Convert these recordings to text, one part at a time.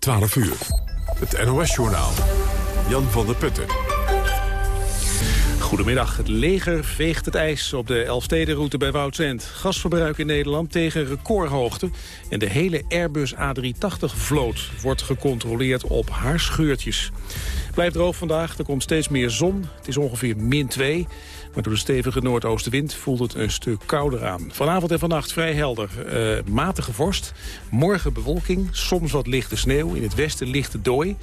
12 uur. Het NOS-journaal. Jan van der Putten. Goedemiddag. Het leger veegt het ijs op de Elfstedenroute bij Woudsend. Gasverbruik in Nederland tegen recordhoogte. En de hele Airbus A380-vloot wordt gecontroleerd op haar scheurtjes. Blijft droog vandaag, er komt steeds meer zon. Het is ongeveer min 2. Maar door de stevige noordoostenwind voelt het een stuk kouder aan. Vanavond en vannacht vrij helder. Uh, matige vorst. Morgen bewolking, soms wat lichte sneeuw. In het westen lichte dooi.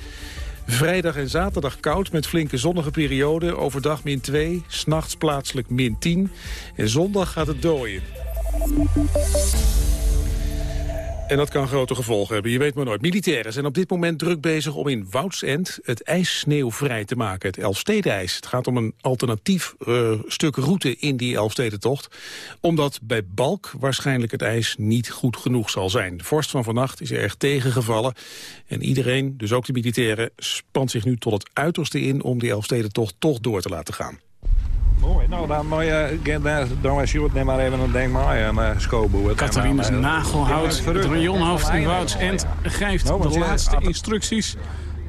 Vrijdag en zaterdag koud met flinke zonnige perioden. Overdag min 2, s'nachts plaatselijk min 10. En zondag gaat het dooien. En dat kan grote gevolgen hebben, je weet maar nooit. Militairen zijn op dit moment druk bezig om in Woudsend het ijssneeuwvrij te maken. Het Elfstedenijs. Het gaat om een alternatief uh, stuk route in die Elfstedentocht. Omdat bij Balk waarschijnlijk het ijs niet goed genoeg zal zijn. De vorst van vannacht is erg tegengevallen. En iedereen, dus ook de militairen, spant zich nu tot het uiterste in... om die Elfstedentocht toch door te laten gaan. Mooi, nou dan moet je dan was je neem maar even een denk maar een uh, schoolboer. Catharines Nagelhout, het rayonhoofd in Woudsend, geeft nou, de laatste instructies.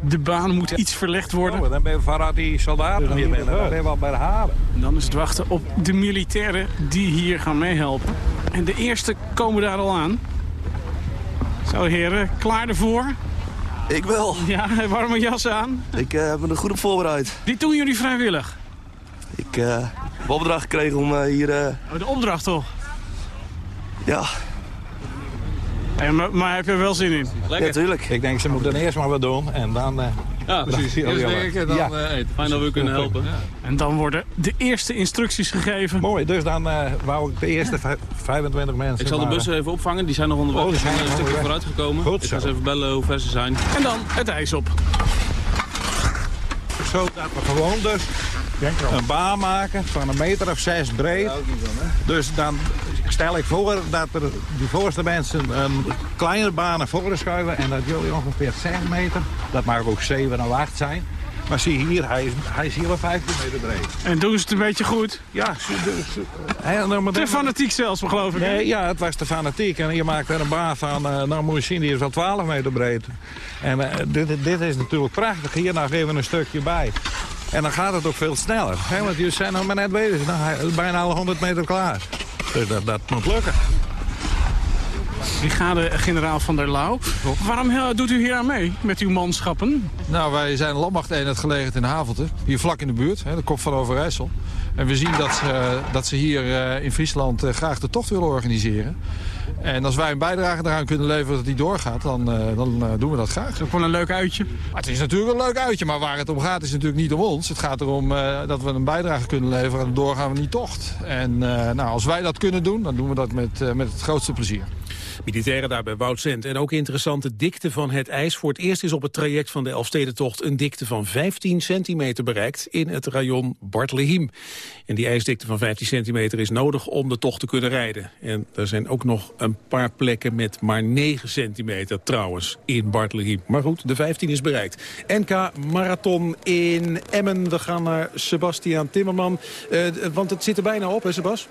De baan moet iets verlegd worden. Oh, dan ben je van die soldaten hier binnen. Dan ben je wel bij de halen. En dan is het wachten op de militairen die hier gaan meehelpen. En de eerste komen daar al aan. Zo heren, klaar ervoor? Ik wel. Ja, warme jas aan. Ik uh, heb me er goed op voorbereid. Dit doen jullie vrijwillig? Ik uh, heb opdracht gekregen om uh, hier... Uh... Oh, de opdracht toch? Ja. Hey, maar, maar, heb je er wel zin in? Lekker. Ja, tuurlijk. Ik denk, ze moeten eerst maar wat doen en dan... ja, precies. Eerst werken, dan ja. fijn dat we kunnen helpen. Ja. En dan worden de eerste instructies gegeven. Mooi, dus dan wou ik de eerste 25 mensen... Ik zal de bussen even opvangen, die zijn nog onderweg. Oh, die zijn een stukje vooruit gekomen. Goed ik ga ze even bellen hoe ver ze zijn. En dan het ijs op. Zo dat we gewoon dus een baan maken van een meter of zes breed. Dus dan stel ik voor dat er die voorste mensen een kleine baan naar voren schuiven... en dat jullie ongeveer 6 meter, dat mag ook 7 of 8 zijn... Maar zie hier, hij is, hij is hier wel 15 meter breed. En doen ze het een beetje goed? Ja. Dus, te fanatiek zelfs, geloof ik. Nee, ja, het was te fanatiek. En je maakt er een baan van, uh, nou moet je zien, die is wel 12 meter breed. En uh, dit, dit is natuurlijk prachtig. Hier nog even een stukje bij. En dan gaat het ook veel sneller. Hè? Want jullie zijn nog maar net bezig. Nou, bijna alle 100 meter klaar. Dus dat, dat moet lukken. Brigade-generaal van der Lauw. Waarom doet u hier aan mee met uw manschappen? Nou, wij zijn landmachteenheid gelegen in Havelte. Hier vlak in de buurt, hè, de kop van Overijssel. En we zien dat ze, dat ze hier eh, in Friesland eh, graag de tocht willen organiseren. En als wij een bijdrage eraan kunnen leveren dat die doorgaat, dan, uh, dan uh, doen we dat graag. Is ook wel een leuk uitje? Maar het is natuurlijk een leuk uitje, maar waar het om gaat is natuurlijk niet om ons. Het gaat erom uh, dat we een bijdrage kunnen leveren en doorgaan we niet tocht. En nou, als wij dat kunnen doen, dan doen we dat met, met het grootste plezier. Militairen daar bij Woudsend. En ook interessante dikte van het ijs. Voor het eerst is op het traject van de Elfstedentocht een dikte van 15 centimeter bereikt in het rayon Bartlehiem. En die ijsdikte van 15 centimeter is nodig om de tocht te kunnen rijden. En er zijn ook nog een paar plekken met maar 9 centimeter trouwens in Bartlehiem. Maar goed, de 15 is bereikt. NK Marathon in Emmen. We gaan naar Sebastian Timmerman. Uh, want het zit er bijna op, hè Sebas?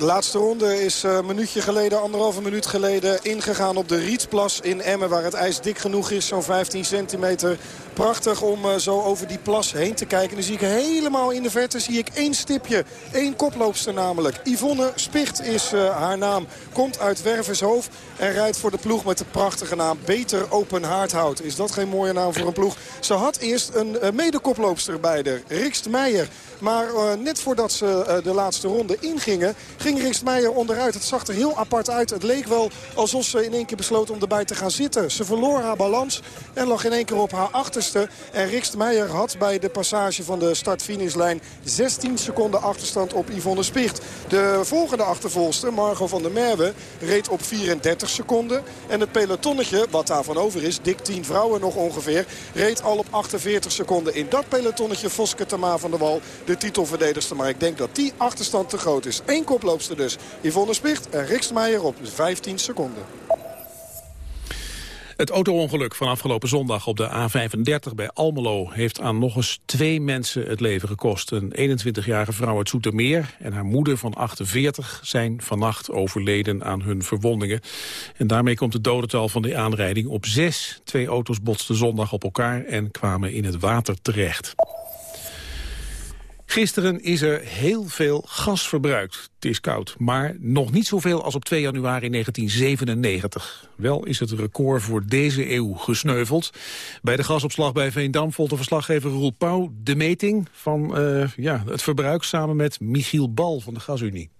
De laatste ronde is een minuutje geleden, anderhalve minuut geleden... ingegaan op de Rietsplas in Emmen... waar het ijs dik genoeg is, zo'n 15 centimeter. Prachtig om uh, zo over die plas heen te kijken. dan zie ik helemaal in de verte zie ik één stipje. één koploopster namelijk. Yvonne Spicht is uh, haar naam. Komt uit Wervershoofd en rijdt voor de ploeg met de prachtige naam Beter Open Haardhout. Is dat geen mooie naam voor een ploeg? Ze had eerst een uh, medekoploopster bij de Rikst Meijer. Maar uh, net voordat ze uh, de laatste ronde ingingen, ging Rikst Meijer onderuit. Het zag er heel apart uit. Het leek wel alsof ze in één keer besloot om erbij te gaan zitten. Ze verloor haar balans en lag in één keer op haar achterste. En Rikst Meijer had bij de passage van de start-finishlijn 16 seconden achterstand op Yvonne Spicht. De volgende achtervolgster, Margot van der Merwe, reed op 34 seconden. En het pelotonnetje, wat daarvan over is, dik 10 vrouwen nog ongeveer, reed al op 48 seconden. In dat pelotonnetje Voske Tama van der Wal de titelverdedigster. Maar ik denk dat die achterstand te groot is. Eén koploopster dus. Yvonne Spicht en Rikstmeijer op 15 seconden. Het auto-ongeluk van afgelopen zondag op de A35 bij Almelo... heeft aan nog eens twee mensen het leven gekost. Een 21-jarige vrouw uit Zoetermeer en haar moeder van 48... zijn vannacht overleden aan hun verwondingen. En daarmee komt het dodental van de aanrijding op zes. Twee auto's botsten zondag op elkaar en kwamen in het water terecht. Gisteren is er heel veel gas verbruikt. Het is koud, maar nog niet zoveel als op 2 januari 1997. Wel is het record voor deze eeuw gesneuveld. Bij de gasopslag bij Veendam volgt de verslaggever Roel Pauw de meting van uh, ja, het verbruik samen met Michiel Bal van de Gasunie.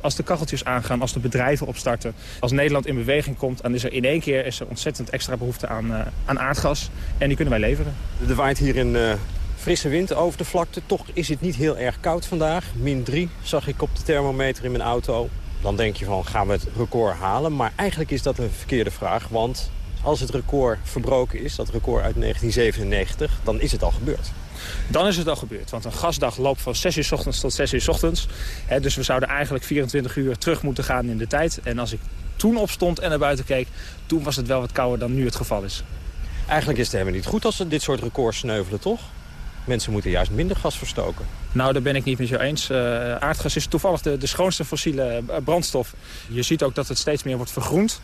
Als de kacheltjes aangaan, als de bedrijven opstarten, als Nederland in beweging komt... dan is er in één keer is er ontzettend extra behoefte aan, uh, aan aardgas. En die kunnen wij leveren. Er waait hier in uh, frisse wind over de vlakte. Toch is het niet heel erg koud vandaag. Min 3 zag ik op de thermometer in mijn auto. Dan denk je van, gaan we het record halen? Maar eigenlijk is dat een verkeerde vraag, want als het record verbroken is, dat record uit 1997, dan is het al gebeurd. Dan is het al gebeurd, want een gasdag loopt van 6 uur s ochtends tot 6 uur s ochtends. dus we zouden eigenlijk 24 uur terug moeten gaan in de tijd. En als ik toen opstond en naar buiten keek, toen was het wel wat kouder dan nu het geval is. Eigenlijk is het helemaal niet goed als ze dit soort records sneuvelen, toch? Mensen moeten juist minder gas verstoken. Nou, daar ben ik niet met jou eens. Uh, aardgas is toevallig de, de schoonste fossiele eh, brandstof. Je ziet ook dat het steeds meer wordt vergroend.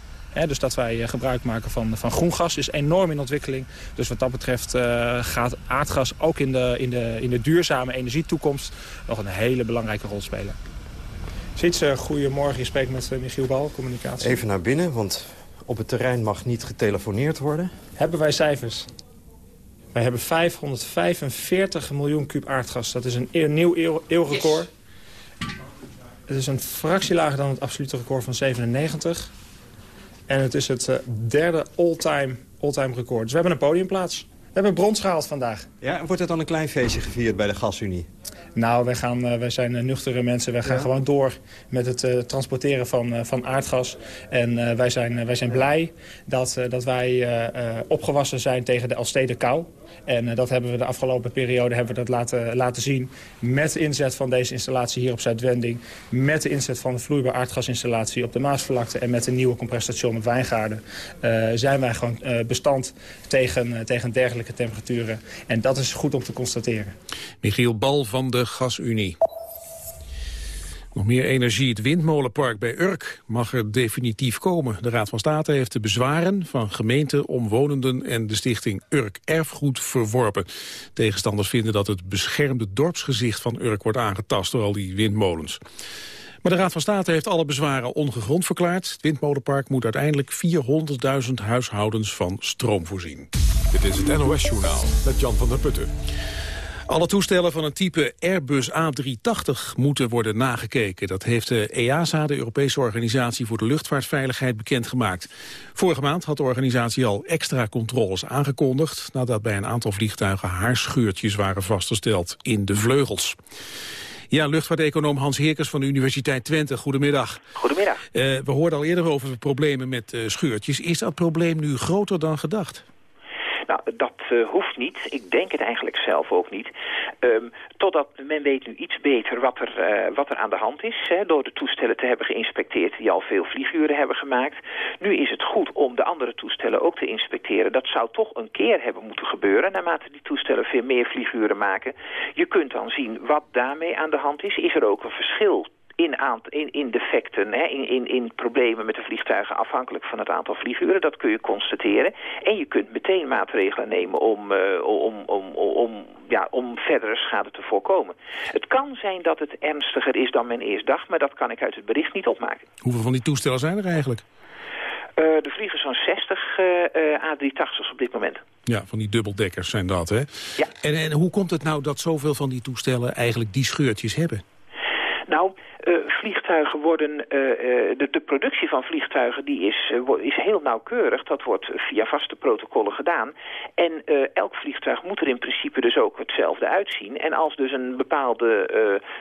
dus dat wij eh, gebruik maken van, van groen gas is enorm in ontwikkeling. Dus wat dat betreft uh, gaat aardgas ook in de, in, de, in de duurzame energietoekomst nog een hele belangrijke rol spelen. Ziet uh, goedemorgen. Je spreekt met Michiel Bal, communicatie. Even naar binnen, want op het terrein mag niet getelefoneerd worden. Hebben wij cijfers? Wij hebben 545 miljoen kub aardgas. Dat is een nieuw eeuwrecord. Het is een fractie lager dan het absolute record van 97. En het is het uh, derde all-time all -time record. Dus we hebben een podiumplaats. We hebben brons gehaald vandaag. Ja, wordt het dan een klein feestje gevierd bij de Gasunie? Nou, wij, gaan, uh, wij zijn uh, nuchtere mensen. Wij gaan gewoon door met het uh, transporteren van, van aardgas. En wij, zijn, wij zijn blij dat, dat wij opgewassen zijn tegen de Alstede kou. En dat hebben we de afgelopen periode hebben we dat laten, laten zien. Met de inzet van deze installatie hier op Zuidwending. Met de inzet van de vloeibaar aardgasinstallatie op de Maasvlakte. En met de nieuwe compresstation op Wijngaarden. zijn wij gewoon bestand tegen, tegen dergelijke temperaturen. En dat is goed om te constateren. Michiel Bal van de Gasunie. Nog meer energie. Het windmolenpark bij Urk mag er definitief komen. De Raad van State heeft de bezwaren van gemeenten, omwonenden en de stichting Urk Erfgoed verworpen. Tegenstanders vinden dat het beschermde dorpsgezicht van Urk wordt aangetast door al die windmolens. Maar de Raad van State heeft alle bezwaren ongegrond verklaard. Het windmolenpark moet uiteindelijk 400.000 huishoudens van stroom voorzien. Dit is het NOS Journaal met Jan van der Putten. Alle toestellen van het type Airbus A380 moeten worden nagekeken. Dat heeft de EASA, de Europese Organisatie voor de Luchtvaartveiligheid, bekendgemaakt. Vorige maand had de organisatie al extra controles aangekondigd... nadat bij een aantal vliegtuigen haarscheurtjes waren vastgesteld in de vleugels. Ja, luchtvaarteconoom Hans Heerkers van de Universiteit Twente. Goedemiddag. Goedemiddag. Uh, we hoorden al eerder over problemen met uh, scheurtjes. Is dat probleem nu groter dan gedacht? Nou, dat uh, hoeft niet. Ik denk het eigenlijk zelf ook niet. Um, totdat men weet nu iets beter wat er, uh, wat er aan de hand is. Hè, door de toestellen te hebben geïnspecteerd die al veel vlieguren hebben gemaakt. Nu is het goed om de andere toestellen ook te inspecteren. Dat zou toch een keer hebben moeten gebeuren. Naarmate die toestellen veel meer vlieguren maken. Je kunt dan zien wat daarmee aan de hand is. Is er ook een verschil in, in, in defecten, hè, in, in, in problemen met de vliegtuigen afhankelijk van het aantal vlieguren. Dat kun je constateren. En je kunt meteen maatregelen nemen om, uh, om, om, om, ja, om verdere schade te voorkomen. Het kan zijn dat het ernstiger is dan men eerst dacht, maar dat kan ik uit het bericht niet opmaken. Hoeveel van die toestellen zijn er eigenlijk? Uh, er vliegen zo'n 60 uh, A380's op dit moment. Ja, van die dubbeldekkers zijn dat, hè? Ja. En, en hoe komt het nou dat zoveel van die toestellen eigenlijk die scheurtjes hebben? Nou, uh, vliegtuigen worden, uh, de, de, productie van vliegtuigen die is, is heel nauwkeurig. Dat wordt via vaste protocollen gedaan. En elk vliegtuig moet er in principe dus ook hetzelfde uitzien. En als dus een, bepaalde,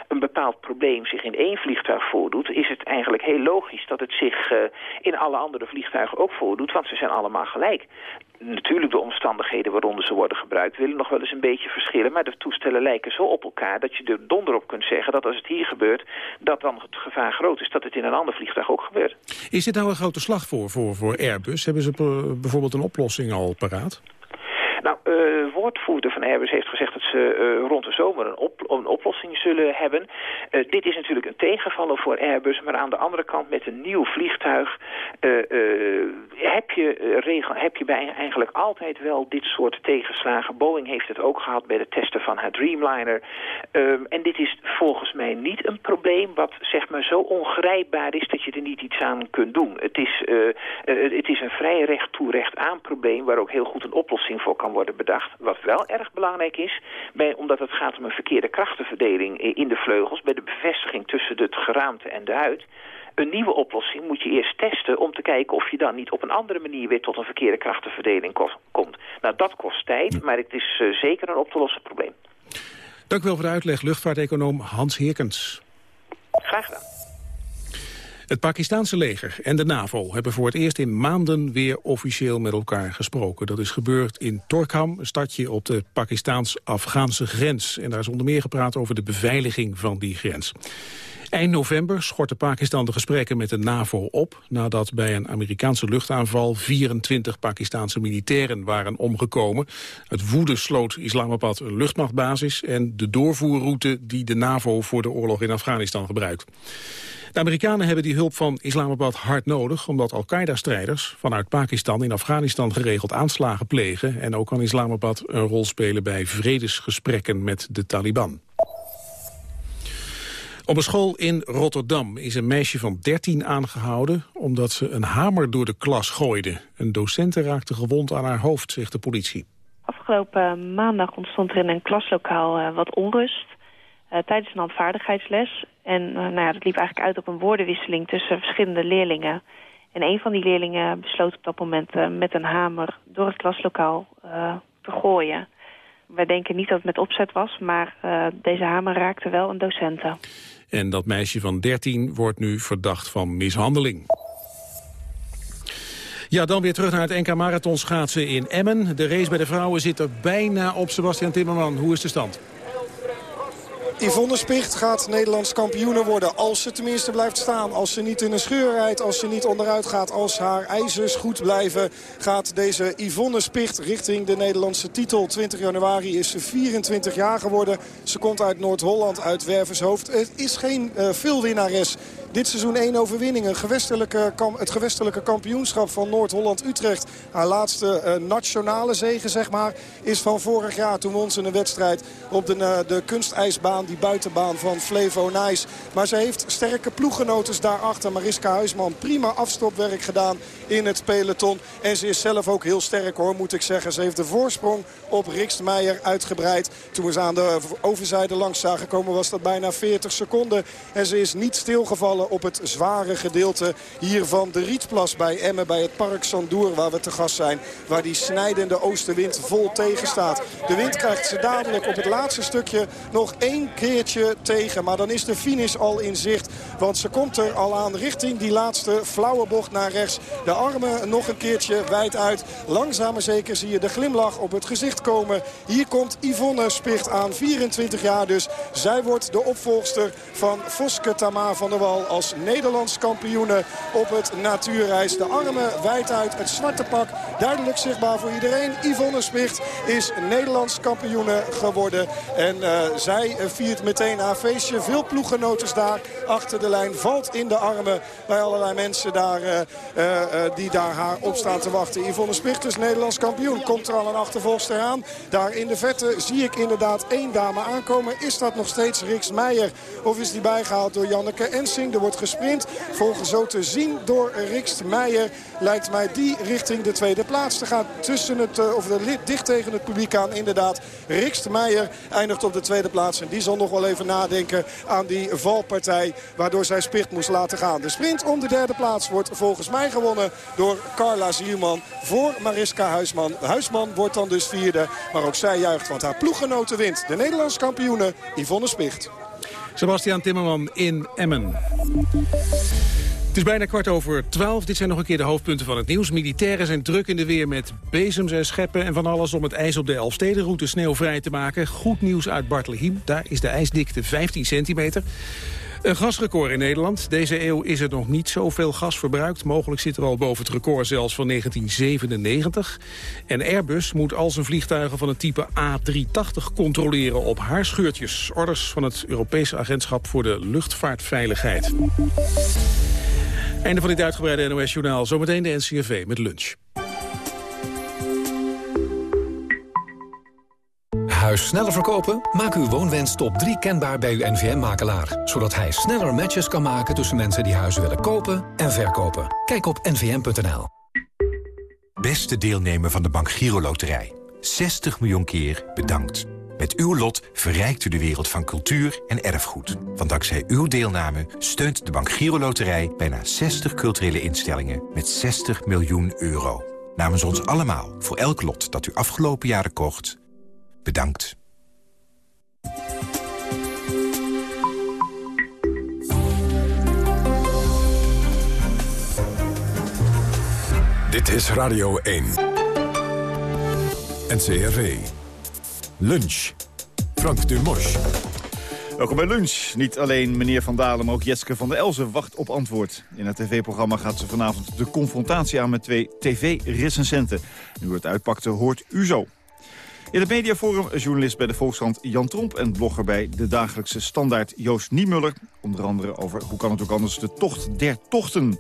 een bepaald probleem zich in één vliegtuig voordoet... is het eigenlijk heel logisch dat het zich in alle andere vliegtuigen ook voordoet. Want ze zijn allemaal gelijk natuurlijk de omstandigheden waaronder ze worden gebruikt... willen nog wel eens een beetje verschillen. Maar de toestellen lijken zo op elkaar dat je er donder op kunt zeggen... dat als het hier gebeurt, dat dan het gevaar groot is... dat het in een ander vliegtuig ook gebeurt. Is dit nou een grote slag voor, voor, voor Airbus? Hebben ze bijvoorbeeld een oplossing al paraat? Woordvoerder van Airbus heeft gezegd dat ze uh, rond de zomer een, op, een oplossing zullen hebben. Uh, dit is natuurlijk een tegenvaller voor Airbus, maar aan de andere kant met een nieuw vliegtuig heb, je, regel, heb je bij eigenlijk altijd wel dit soort tegenslagen. Boeing heeft het ook gehad bij de testen van haar Dreamliner. en dit is volgens mij niet een probleem wat zeg maar zo ongrijpbaar is dat je er niet iets aan kunt doen. Het is, het is een vrij recht toe recht aan probleem waar ook heel goed een oplossing voor kan worden bedacht. Wel erg belangrijk is, bij, omdat het gaat om een verkeerde krachtenverdeling in de vleugels... bij de bevestiging tussen het geraamte en de huid... Een nieuwe oplossing moet je eerst testen om te kijken of je dan niet op een andere manier weer tot een verkeerde krachtenverdeling komt. Nou, dat kost tijd, maar het is uh, zeker een op te lossen probleem. Dank u wel voor de uitleg, luchtvaarteconoom Hans Heerkens. Graag gedaan. Het Pakistanse leger en de NAVO hebben voor het eerst in maanden weer officieel met elkaar gesproken. Dat is gebeurd in Torkham, een stadje op de Pakistaans-Afghaanse grens. En daar is onder meer gepraat over de beveiliging van die grens. Eind november schortte Pakistan de gesprekken met de NAVO op... nadat bij een Amerikaanse luchtaanval 24 Pakistanse militairen waren omgekomen. Het woede sloot Islamabad een luchtmachtbasis... en de doorvoerroute die de NAVO voor de oorlog in Afghanistan gebruikt. De Amerikanen hebben die hulp van Islamabad hard nodig... omdat Al-Qaeda-strijders vanuit Pakistan in Afghanistan geregeld aanslagen plegen... en ook kan Islamabad een rol spelen bij vredesgesprekken met de Taliban. Op een school in Rotterdam is een meisje van 13 aangehouden... omdat ze een hamer door de klas gooide. Een docent raakte gewond aan haar hoofd, zegt de politie. Afgelopen maandag ontstond er in een klaslokaal uh, wat onrust... Uh, tijdens een handvaardigheidsles. En uh, nou ja, dat liep eigenlijk uit op een woordenwisseling tussen verschillende leerlingen. En een van die leerlingen besloot op dat moment met een hamer door het klaslokaal te gooien. Wij denken niet dat het met opzet was, maar deze hamer raakte wel een docenten. En dat meisje van 13 wordt nu verdacht van mishandeling. Ja, dan weer terug naar het NK Marathon schaatsen in Emmen. De race bij de vrouwen zit er bijna op. Sebastian Timmerman, hoe is de stand? Yvonne Spicht gaat Nederlands kampioene worden. Als ze tenminste blijft staan. Als ze niet in een scheur rijdt. Als ze niet onderuit gaat. Als haar ijzers goed blijven. Gaat deze Yvonne Spicht richting de Nederlandse titel. 20 januari is ze 24 jaar geworden. Ze komt uit Noord-Holland, uit Wervershoofd. Het is geen uh, veelwinnares dit seizoen één overwinning. Gewestelijke, het gewestelijke kampioenschap van Noord-Holland-Utrecht. Haar laatste uh, nationale zegen zeg maar, is van vorig jaar. Toen won ze een wedstrijd op de, uh, de kunstijsbaan, die buitenbaan van Flevo Nice. Maar ze heeft sterke ploeggenotes daarachter. Mariska Huisman, prima afstopwerk gedaan in het peloton. En ze is zelf ook heel sterk hoor, moet ik zeggen. Ze heeft de voorsprong op Rikstmeijer uitgebreid. Toen we ze aan de overzijde langs zagen komen was dat bijna 40 seconden. En ze is niet stilgevallen op het zware gedeelte hier van de Rietplas bij Emmen. Bij het Park Sandoer waar we te gast zijn. Waar die snijdende oostenwind vol tegen staat. De wind krijgt ze dadelijk op het laatste stukje nog één keertje tegen. Maar dan is de finish al in zicht. Want ze komt er al aan richting die laatste flauwe bocht naar rechts. De armen nog een keertje wijd uit. Langzaam zeker zie je de glimlach op het gezicht komen. Hier komt Yvonne Spicht aan, 24 jaar dus. Zij wordt de opvolgster van Voske Tama van der Wal als Nederlands kampioene op het natuurreis. De armen wijd uit, het zwarte pak duidelijk zichtbaar voor iedereen. Yvonne Spicht is Nederlands kampioene geworden. En uh, zij viert meteen haar feestje. Veel ploeggenotes daar achter de lijn. Valt in de armen bij allerlei mensen daar, uh, uh, die daar haar op staan te wachten. Yvonne Spicht is Nederlands kampioen. Komt er al een achtervolgster aan. Daar in de vette zie ik inderdaad één dame aankomen. Is dat nog steeds Riks Meijer? Of is die bijgehaald door Janneke Ensing? Er wordt gesprint. Volgens zo te zien door Rikst Meijer lijkt mij die richting de tweede plaats te gaan. Tussen het, of de, dicht tegen het publiek aan inderdaad. Rikst Meijer eindigt op de tweede plaats. En die zal nog wel even nadenken aan die valpartij. Waardoor zij Spicht moest laten gaan. De sprint om de derde plaats wordt volgens mij gewonnen door Carla Zierman. Voor Mariska Huisman. Huisman wordt dan dus vierde. Maar ook zij juicht want haar ploeggenoten wint. De Nederlandse kampioene Yvonne Spicht. Sebastian Timmerman in Emmen. Het is bijna kwart over twaalf. Dit zijn nog een keer de hoofdpunten van het nieuws. Militairen zijn druk in de weer met bezems en scheppen en van alles... om het ijs op de Elfstedenroute sneeuwvrij te maken. Goed nieuws uit Bartelheim. Daar is de ijsdikte 15 centimeter. Een gasrecord in Nederland. Deze eeuw is er nog niet zoveel gas verbruikt. Mogelijk zit er al boven het record zelfs van 1997. En Airbus moet al zijn vliegtuigen van het type A380 controleren op haarscheurtjes. Orders van het Europese Agentschap voor de Luchtvaartveiligheid. Einde van dit uitgebreide NOS-journaal. Zometeen de NCRV met lunch. Huis sneller verkopen? Maak uw woonwens top 3 kenbaar bij uw NVM-makelaar. Zodat hij sneller matches kan maken tussen mensen die huizen willen kopen en verkopen. Kijk op nvm.nl. Beste deelnemer van de Bank Giro Loterij. 60 miljoen keer bedankt. Met uw lot verrijkt u de wereld van cultuur en erfgoed. Want dankzij uw deelname steunt de Bank Giro Loterij... bijna 60 culturele instellingen met 60 miljoen euro. Namens ons allemaal, voor elk lot dat u afgelopen jaren kocht... bedankt. Dit is Radio 1. NCRV. Lunch. Frank Dumos. Welkom bij Lunch. Niet alleen meneer Van Dalen, maar ook Jetske van der Elzen wacht op antwoord. In het tv-programma gaat ze vanavond de confrontatie aan met twee tv-recensenten. Nu het uitpakte hoort u zo. In het mediaforum journalist bij de Volkskrant Jan Tromp... en blogger bij de dagelijkse standaard Joost Niemuller. Onder andere over, hoe kan het ook anders, de tocht der tochten.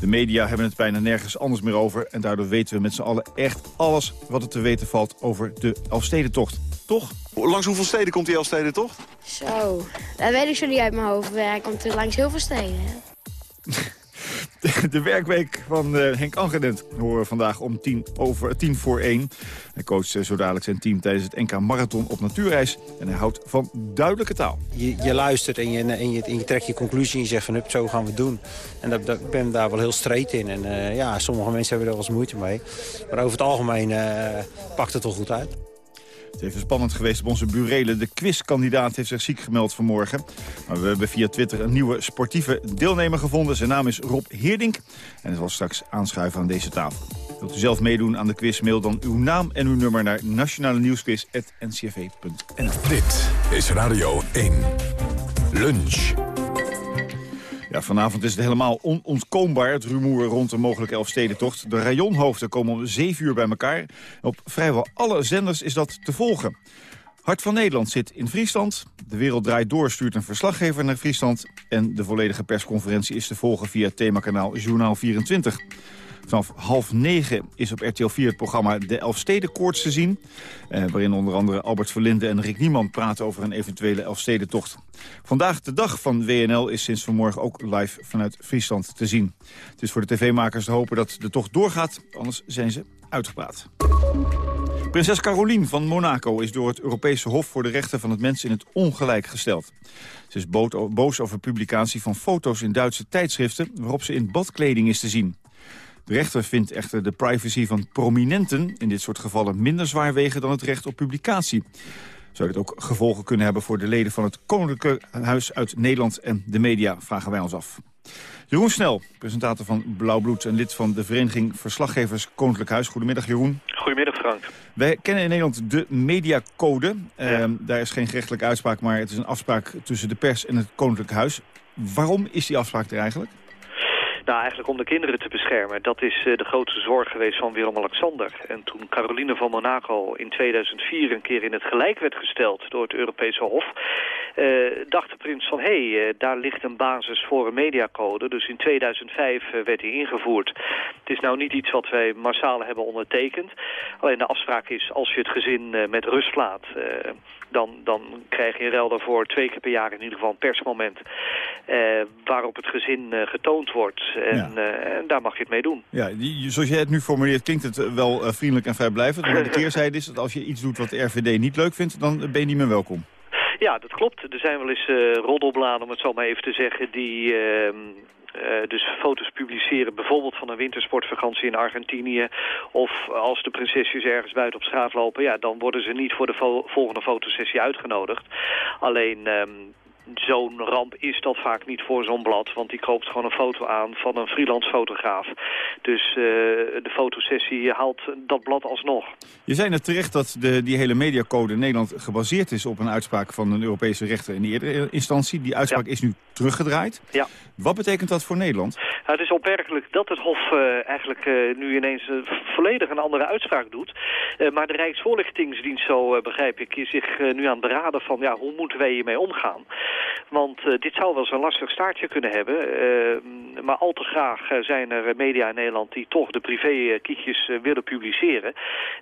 De media hebben het bijna nergens anders meer over... en daardoor weten we met z'n allen echt alles wat er te weten valt over de Elfstedentocht. Toch? Langs hoeveel steden komt die Elfstedentocht? Zo, dat weet ik zo niet uit mijn hoofd. Hij komt er langs heel veel steden. De werkweek van uh, Henk Angenent horen we vandaag om tien, over, tien voor één. Hij coacht uh, zo dadelijk zijn team tijdens het NK Marathon op natuurreis. En hij houdt van duidelijke taal. Je, je luistert en je, en, je, en je trekt je conclusie en je zegt van hup, zo gaan we het doen. En dat, dat, ik ben daar wel heel streed in. En ja, sommige mensen hebben er wel eens moeite mee. Maar over het algemeen pakt het wel goed uit. Het is even spannend geweest op onze burelen. De quizkandidaat heeft zich ziek gemeld vanmorgen. Maar we hebben via Twitter een nieuwe sportieve deelnemer gevonden. Zijn naam is Rob Heerdink. En hij zal straks aanschuiven aan deze tafel. Wilt u zelf meedoen aan de quiz, mail dan uw naam en uw nummer naar nationale nieuwsquiz.ncv.nl. Dit is Radio 1. Lunch. Vanavond is het helemaal onontkoombaar, het rumoer rond de mogelijke Elfstedentocht. De rayonhoofden komen om 7 uur bij elkaar. Op vrijwel alle zenders is dat te volgen. Hart van Nederland zit in Friesland. De Wereld Draait Door stuurt een verslaggever naar Friesland. En de volledige persconferentie is te volgen via themakanaal Journaal 24. Vanaf half negen is op RTL 4 het programma De Elfstedenkoorts te zien. Eh, waarin onder andere Albert Verlinde en Rick Niemann praten over een eventuele Elfstedentocht. Vandaag de dag van WNL is sinds vanmorgen ook live vanuit Friesland te zien. Het is voor de tv-makers te hopen dat de tocht doorgaat, anders zijn ze uitgepraat. Prinses Caroline van Monaco is door het Europese Hof voor de Rechten van het Mens in het ongelijk gesteld. Ze is boos over publicatie van foto's in Duitse tijdschriften waarop ze in badkleding is te zien. De rechter vindt echter de privacy van prominenten in dit soort gevallen minder zwaar wegen dan het recht op publicatie. Zou dit ook gevolgen kunnen hebben voor de leden van het Koninklijke Huis uit Nederland en de media, vragen wij ons af. Jeroen Snel, presentator van Blauwbloed en lid van de vereniging Verslaggevers Koninklijk Huis. Goedemiddag Jeroen. Goedemiddag Frank. Wij kennen in Nederland de mediacode. Ja. Ehm, daar is geen gerechtelijke uitspraak, maar het is een afspraak tussen de pers en het Koninklijk Huis. Waarom is die afspraak er eigenlijk? Nou, eigenlijk om de kinderen te beschermen. Dat is uh, de grootste zorg geweest van Willem-Alexander. En toen Caroline van Monaco in 2004 een keer in het gelijk werd gesteld door het Europese Hof... Uh, dacht de prins van, hé, hey, uh, daar ligt een basis voor een mediacode. Dus in 2005 werd die ingevoerd. Het is nou niet iets wat wij massaal hebben ondertekend. Alleen de afspraak is, als je het gezin met rust laat dan, dan krijg je in ruil daarvoor twee keer per jaar in ieder geval een persmoment... Eh, waarop het gezin eh, getoond wordt. En, eh, en, daar mag je het mee doen. Ja, die, zoals jij het nu formuleert klinkt het wel vriendelijk en vrijblijvend. Maar de keerzijde is dat als je iets doet wat de RVD niet leuk vindt... dan ben je niet meer welkom. Ja, dat klopt. Er zijn wel eens uh, roddelbladen, om het zo maar even te zeggen... die ehm, uh, dus foto's publiceren, bijvoorbeeld van een wintersportvakantie in Argentinië. Of als de prinsesjes ergens buiten op straat lopen, ja, dan worden ze niet voor de vo volgende fotosessie uitgenodigd. Alleen... Um, zo'n ramp is dat vaak niet voor zo'n blad. Want die koopt gewoon een foto aan van een freelance fotograaf. Dus uh, de fotosessie haalt dat blad alsnog. Je zei net terecht dat de, die hele mediacode in Nederland gebaseerd is op een uitspraak van een Europese rechter in de eerdere instantie. Die uitspraak is nu teruggedraaid. Ja. Wat betekent dat voor Nederland? Nou, het is opmerkelijk dat het Hof uh, eigenlijk uh, nu ineens volledig een andere uitspraak doet. maar de Rijksvoorlichtingsdienst, zo begrijp ik, is zich nu aan het beraden van ja, hoe moeten wij hiermee omgaan. Want dit zou wel eens een lastig staartje kunnen hebben. Maar al te graag zijn er media in Nederland die toch de privé-kietjes willen publiceren.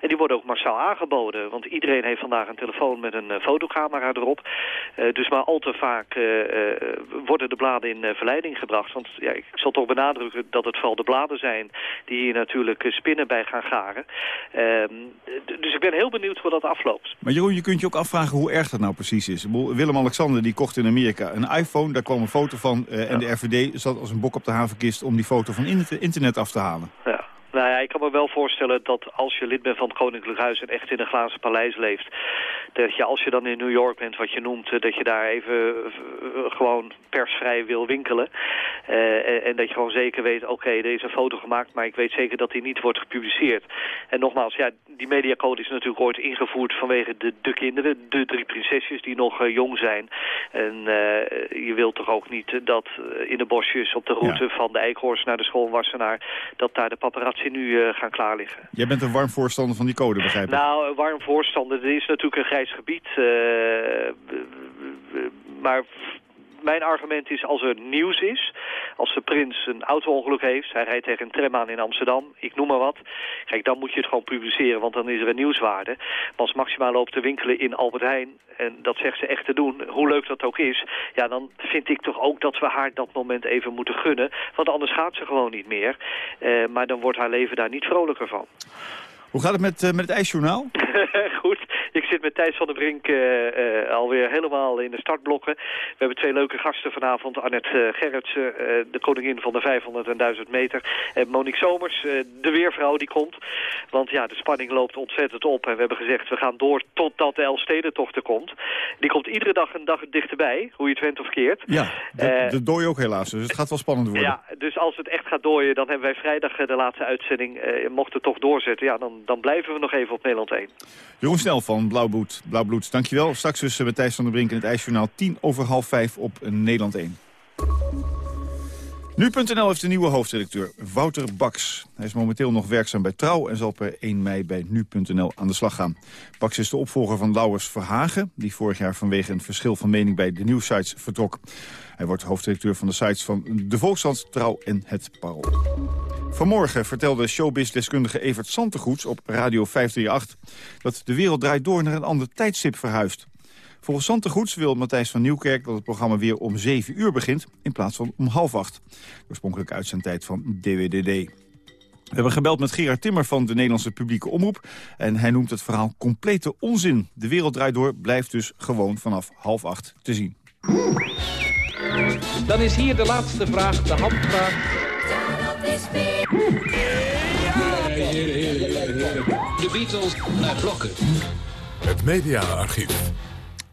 En die worden ook massaal aangeboden. Want iedereen heeft vandaag een telefoon met een fotocamera erop. dus maar al te vaak worden de bladen in verleiding gebracht. Want ja, ik zal toch benadrukken dat het vooral de bladen zijn die hier natuurlijk spinnen bij gaan garen. Ehm, dus ik ben heel benieuwd hoe dat afloopt. Maar Jeroen, je kunt je ook afvragen hoe erg dat nou precies is. Willem-Alexander die kocht in Amerika een iPhone. Daar kwam een foto van uh, en de RVD zat als een bok op de havenkist om die foto van internet af te halen. Ja. Nou ja, ik kan me wel voorstellen dat als je lid bent van het Koninklijk Huis en echt in een glazen paleis leeft, dat je als je dan in New York bent, wat je noemt, dat je daar even gewoon persvrij wil winkelen. Uh, en, en, dat je gewoon zeker weet, oké, okay, er is een foto gemaakt, maar ik weet zeker dat die niet wordt gepubliceerd. En nogmaals, ja, die mediacode is natuurlijk ooit ingevoerd vanwege de, de kinderen, de drie prinsesjes die nog uh, jong zijn. En uh, je wilt toch ook niet dat in de bosjes op de route ja. van de Eikhorst naar de school Wassenaar, dat daar de paparazzi nu gaan klaar liggen. Jij bent een warm voorstander van die code, begrijp ik? Nou, een warm voorstander. Er is natuurlijk een grijs gebied. maar mijn argument is als er nieuws is, als de prins een auto-ongeluk heeft, hij rijdt tegen een tram aan in Amsterdam, ik noem maar wat, kijk, dan moet je het gewoon publiceren, want dan is er een nieuwswaarde. Maar als Maxima loopt te winkelen in Albert Heijn, en dat zegt ze echt te doen, hoe leuk dat ook is, ja, dan vind ik toch ook dat we haar dat moment even moeten gunnen, want anders gaat ze gewoon niet meer. Uh, maar dan wordt haar leven daar niet vrolijker van. Hoe gaat het met, uh, met het ijsjournaal? Goed, ik zit met Thijs van der Brink uh, uh, alweer helemaal in de startblokken. We hebben twee leuke gasten vanavond. Annette Gerritsen, de koningin van de 500 en 1000 meter. En Monique Somers, de weervrouw die komt. Want ja, de spanning loopt ontzettend op. En we hebben gezegd, we gaan door totdat de Elfstedentocht er komt. Die komt iedere dag een dag dichterbij, hoe je het went of keert. Ja, dat, dat dooi ook helaas. Dus het gaat wel spannend worden. Ja, dus als het echt gaat dooien, dan hebben wij vrijdag de laatste uitzending. mocht het toch doorzetten, ja, dan dan blijven we nog even op Nederland 1. Jeroen Snel van Blauwbloed, Blauwbloed dankjewel. Straks dus met Thijs van der Brink in het IJsjournaal 10 over half 5 op Nederland 1. Nu.nl heeft een nieuwe hoofdredacteur, Wouter Baks. Hij is momenteel nog werkzaam bij Trouw en zal per 1 mei bij Nu.nl aan de slag gaan. Baks is de opvolger van Lauwers Verhagen... die vorig jaar vanwege een verschil van mening bij de nieuwsites vertrok. Hij wordt hoofdredacteur van de sites van De Volkskrant, Trouw en Het Parool. Vanmorgen vertelde showbiz-deskundige Evert Santegoeds op Radio 538... dat de wereld draait door naar een ander tijdstip verhuist. Volgens Santegoeds wil Matthijs van Nieuwkerk dat het programma weer om 7 uur begint... in plaats van om half acht. Oorspronkelijk uit zijn tijd van DWDD. We hebben gebeld met Gerard Timmer van de Nederlandse publieke omroep. En hij noemt het verhaal complete onzin. De wereld draait door blijft dus gewoon vanaf half acht te zien. Dan is hier de laatste vraag, de handvraag. De Beatles naar blokken. Het mediaarchief.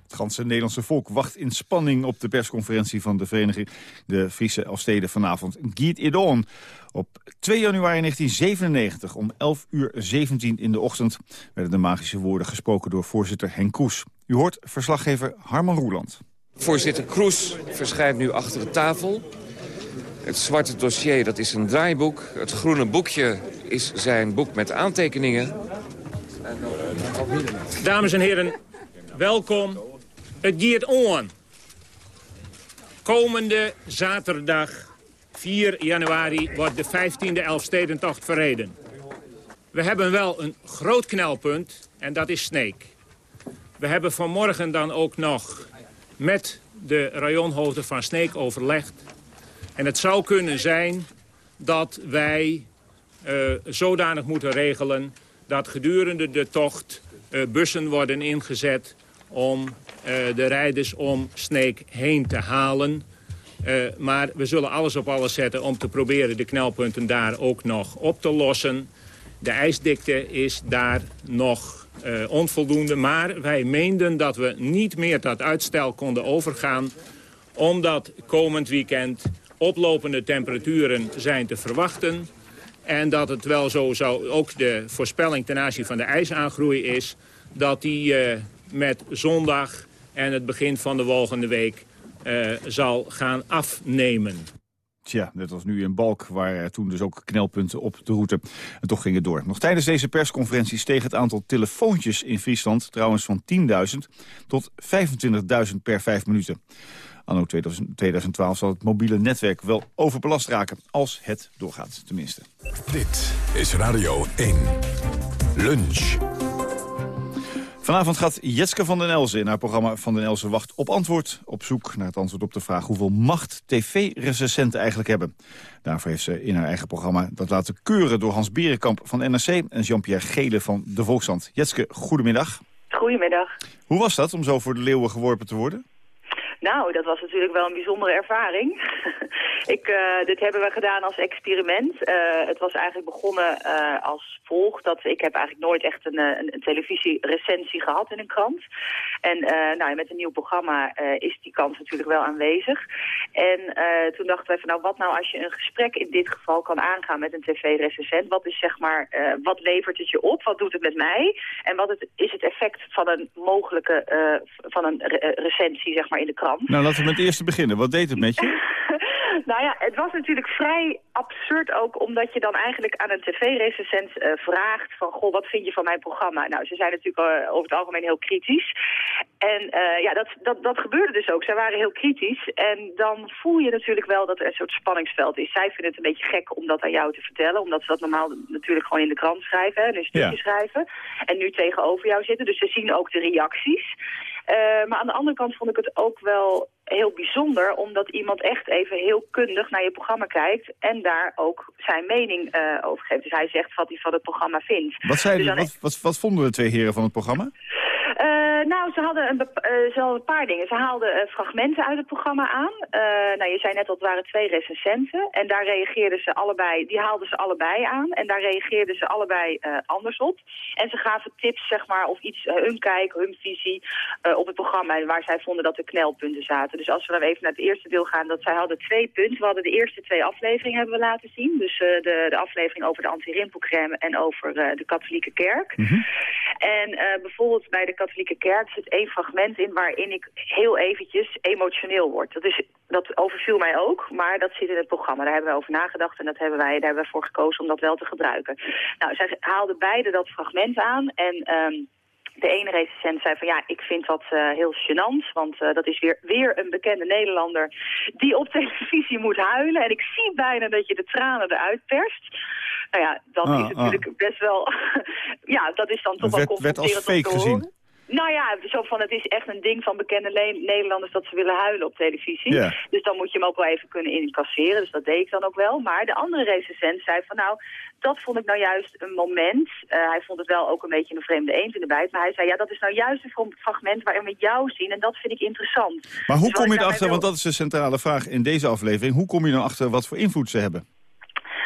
Het ganse Nederlandse volk wacht in spanning op de persconferentie van de vereniging de Friese Elfsteden vanavond. Giet Idon. Op 2 januari 1997 om 11 uur 17 in de ochtend werden de magische woorden gesproken door voorzitter Henk Kroes. U hoort verslaggever Harman Roeland. Voorzitter Kroes verschijnt nu achter de tafel. Het zwarte dossier dat is een draaiboek. Het groene boekje is zijn boek met aantekeningen. Dames en heren, welkom. Het giert on. Komende zaterdag 4 januari wordt de 15e Elfstedentocht verreden. We hebben wel een groot knelpunt en dat is Sneek. We hebben vanmorgen dan ook nog met de rayonhoofden van Sneek overlegd. En het zou kunnen zijn dat wij uh, zodanig moeten regelen... dat gedurende de tocht uh, bussen worden ingezet om uh, de rijders om Sneek heen te halen. maar we zullen alles op alles zetten om te proberen de knelpunten daar ook nog op te lossen. De ijsdikte is daar nog onvoldoende. Maar wij meenden dat we niet meer tot uitstel konden overgaan Omdat komend weekend oplopende temperaturen zijn te verwachten. En dat het wel zo zou, ook de voorspelling ten aanzien van de ijsaangroei is... dat die uh, met zondag en het begin van de volgende week uh, zal gaan afnemen. Tja, net als nu in Balk, waar toen dus ook knelpunten op de route. En toch ging het door. Nog tijdens deze persconferentie steeg het aantal telefoontjes in Friesland... trouwens van 10.000 tot 25.000 per vijf minuten. Anno 2012 zal het mobiele netwerk wel overbelast raken, als het doorgaat tenminste. Dit is Radio 1. Lunch. Vanavond gaat Jetske van den Elzen in haar programma Van den Elzen wacht op antwoord. Op zoek naar het antwoord op de vraag hoeveel macht tv-recensenten eigenlijk hebben. Daarvoor heeft ze in haar eigen programma dat laten keuren door Hans Berenkamp van NRC... en Jean-Pierre Gele van De Volksstand. Jetske, goedemiddag. Goedemiddag. Hoe was dat om zo voor de leeuwen geworpen te worden? Nou, dat was natuurlijk wel een bijzondere ervaring. ik, uh, dit hebben we gedaan als experiment. Uh, het was eigenlijk begonnen uh, als volgt. Dat ik heb eigenlijk nooit echt een, een, een gehad in een krant. En nou, met een nieuw programma is die kans natuurlijk wel aanwezig. En toen dachten wij van nou, wat nou als je een gesprek in dit geval kan aangaan met een tv-recensent? Wat is zeg maar, wat levert het je op? Wat doet het met mij? En wat is het effect van een mogelijke, van een re recensie zeg maar in de krant? Nou, laten we met het eerste beginnen. Wat deed het met je? nou ja, het was natuurlijk vrij absurd ook, omdat je dan eigenlijk aan een tv-recensent uh, vraagt van, goh, wat vind je van mijn programma? Nou, ze zijn natuurlijk uh, over het algemeen heel kritisch. En uh, ja, dat, dat, dat gebeurde dus ook. Zij waren heel kritisch. En dan voel je natuurlijk wel dat er een soort spanningsveld is. Zij vinden het een beetje gek om dat aan jou te vertellen, omdat ze dat normaal natuurlijk gewoon in de krant schrijven, en een stukje ja. schrijven. En nu tegenover jou zitten, dus ze zien ook de reacties. Maar aan de andere kant vond ik het ook wel heel bijzonder... omdat iemand echt even heel kundig naar je programma kijkt... en daar ook zijn mening uh, over geeft. Dus hij zegt wat hij van het programma vindt. Wat, zeiden, dus wat, wat, wat vonden de twee heren van het programma? Uh, nou, ze hadden een, uh, ze hadden een paar dingen. Ze haalden uh, fragmenten uit het programma aan. nou, je zei net al, het waren twee recensenten. En daar reageerden ze allebei, die haalden ze allebei aan. En daar reageerden ze allebei anders op. En ze gaven tips, zeg maar, of iets, hun kijk, hun visie op het programma. En waar zij vonden dat er knelpunten zaten. Dus als we dan even naar het eerste deel gaan, dat zij hadden twee punten. We hadden de eerste twee afleveringen hebben we laten zien. Dus de, de aflevering over de anti-rimpelcrème en over de katholieke kerk. Mm -hmm. En bijvoorbeeld bij de katholieke kerk zit één fragment in waarin ik heel eventjes emotioneel word. Dat, is, dat overviel mij ook, maar dat zit in het programma. Daar hebben we over nagedacht en dat hebben wij, daar hebben we voor gekozen om dat wel te gebruiken. Nou, zij haalden beide dat fragment aan en... Um, de ene recensent zei van ja, ik vind dat uh, heel gênant, want uh, dat is weer, weer een bekende Nederlander die op televisie moet huilen. En ik zie bijna dat je de tranen eruit perst. Nou ja, dat ah, is natuurlijk ah. best wel, ja, dat is dan toch wel confronterend werd als fake gezien. Nou ja, zo van het is echt een ding van bekende Nederlanders dat ze willen huilen op televisie. Yeah. Dus dan moet je hem ook wel even kunnen incasseren. Dus dat deed ik dan ook wel. Maar de andere recensent zei van nou, dat vond ik nou juist een moment. Uh, hij vond het wel ook een beetje een vreemde eend in de bijt. Maar hij zei ja, dat is nou juist een fragment waarin we jou zien. En dat vind ik interessant. Maar hoe dus kom je erachter, wil... want dat is de centrale vraag in deze aflevering. Hoe kom je nou achter wat voor invloed ze hebben?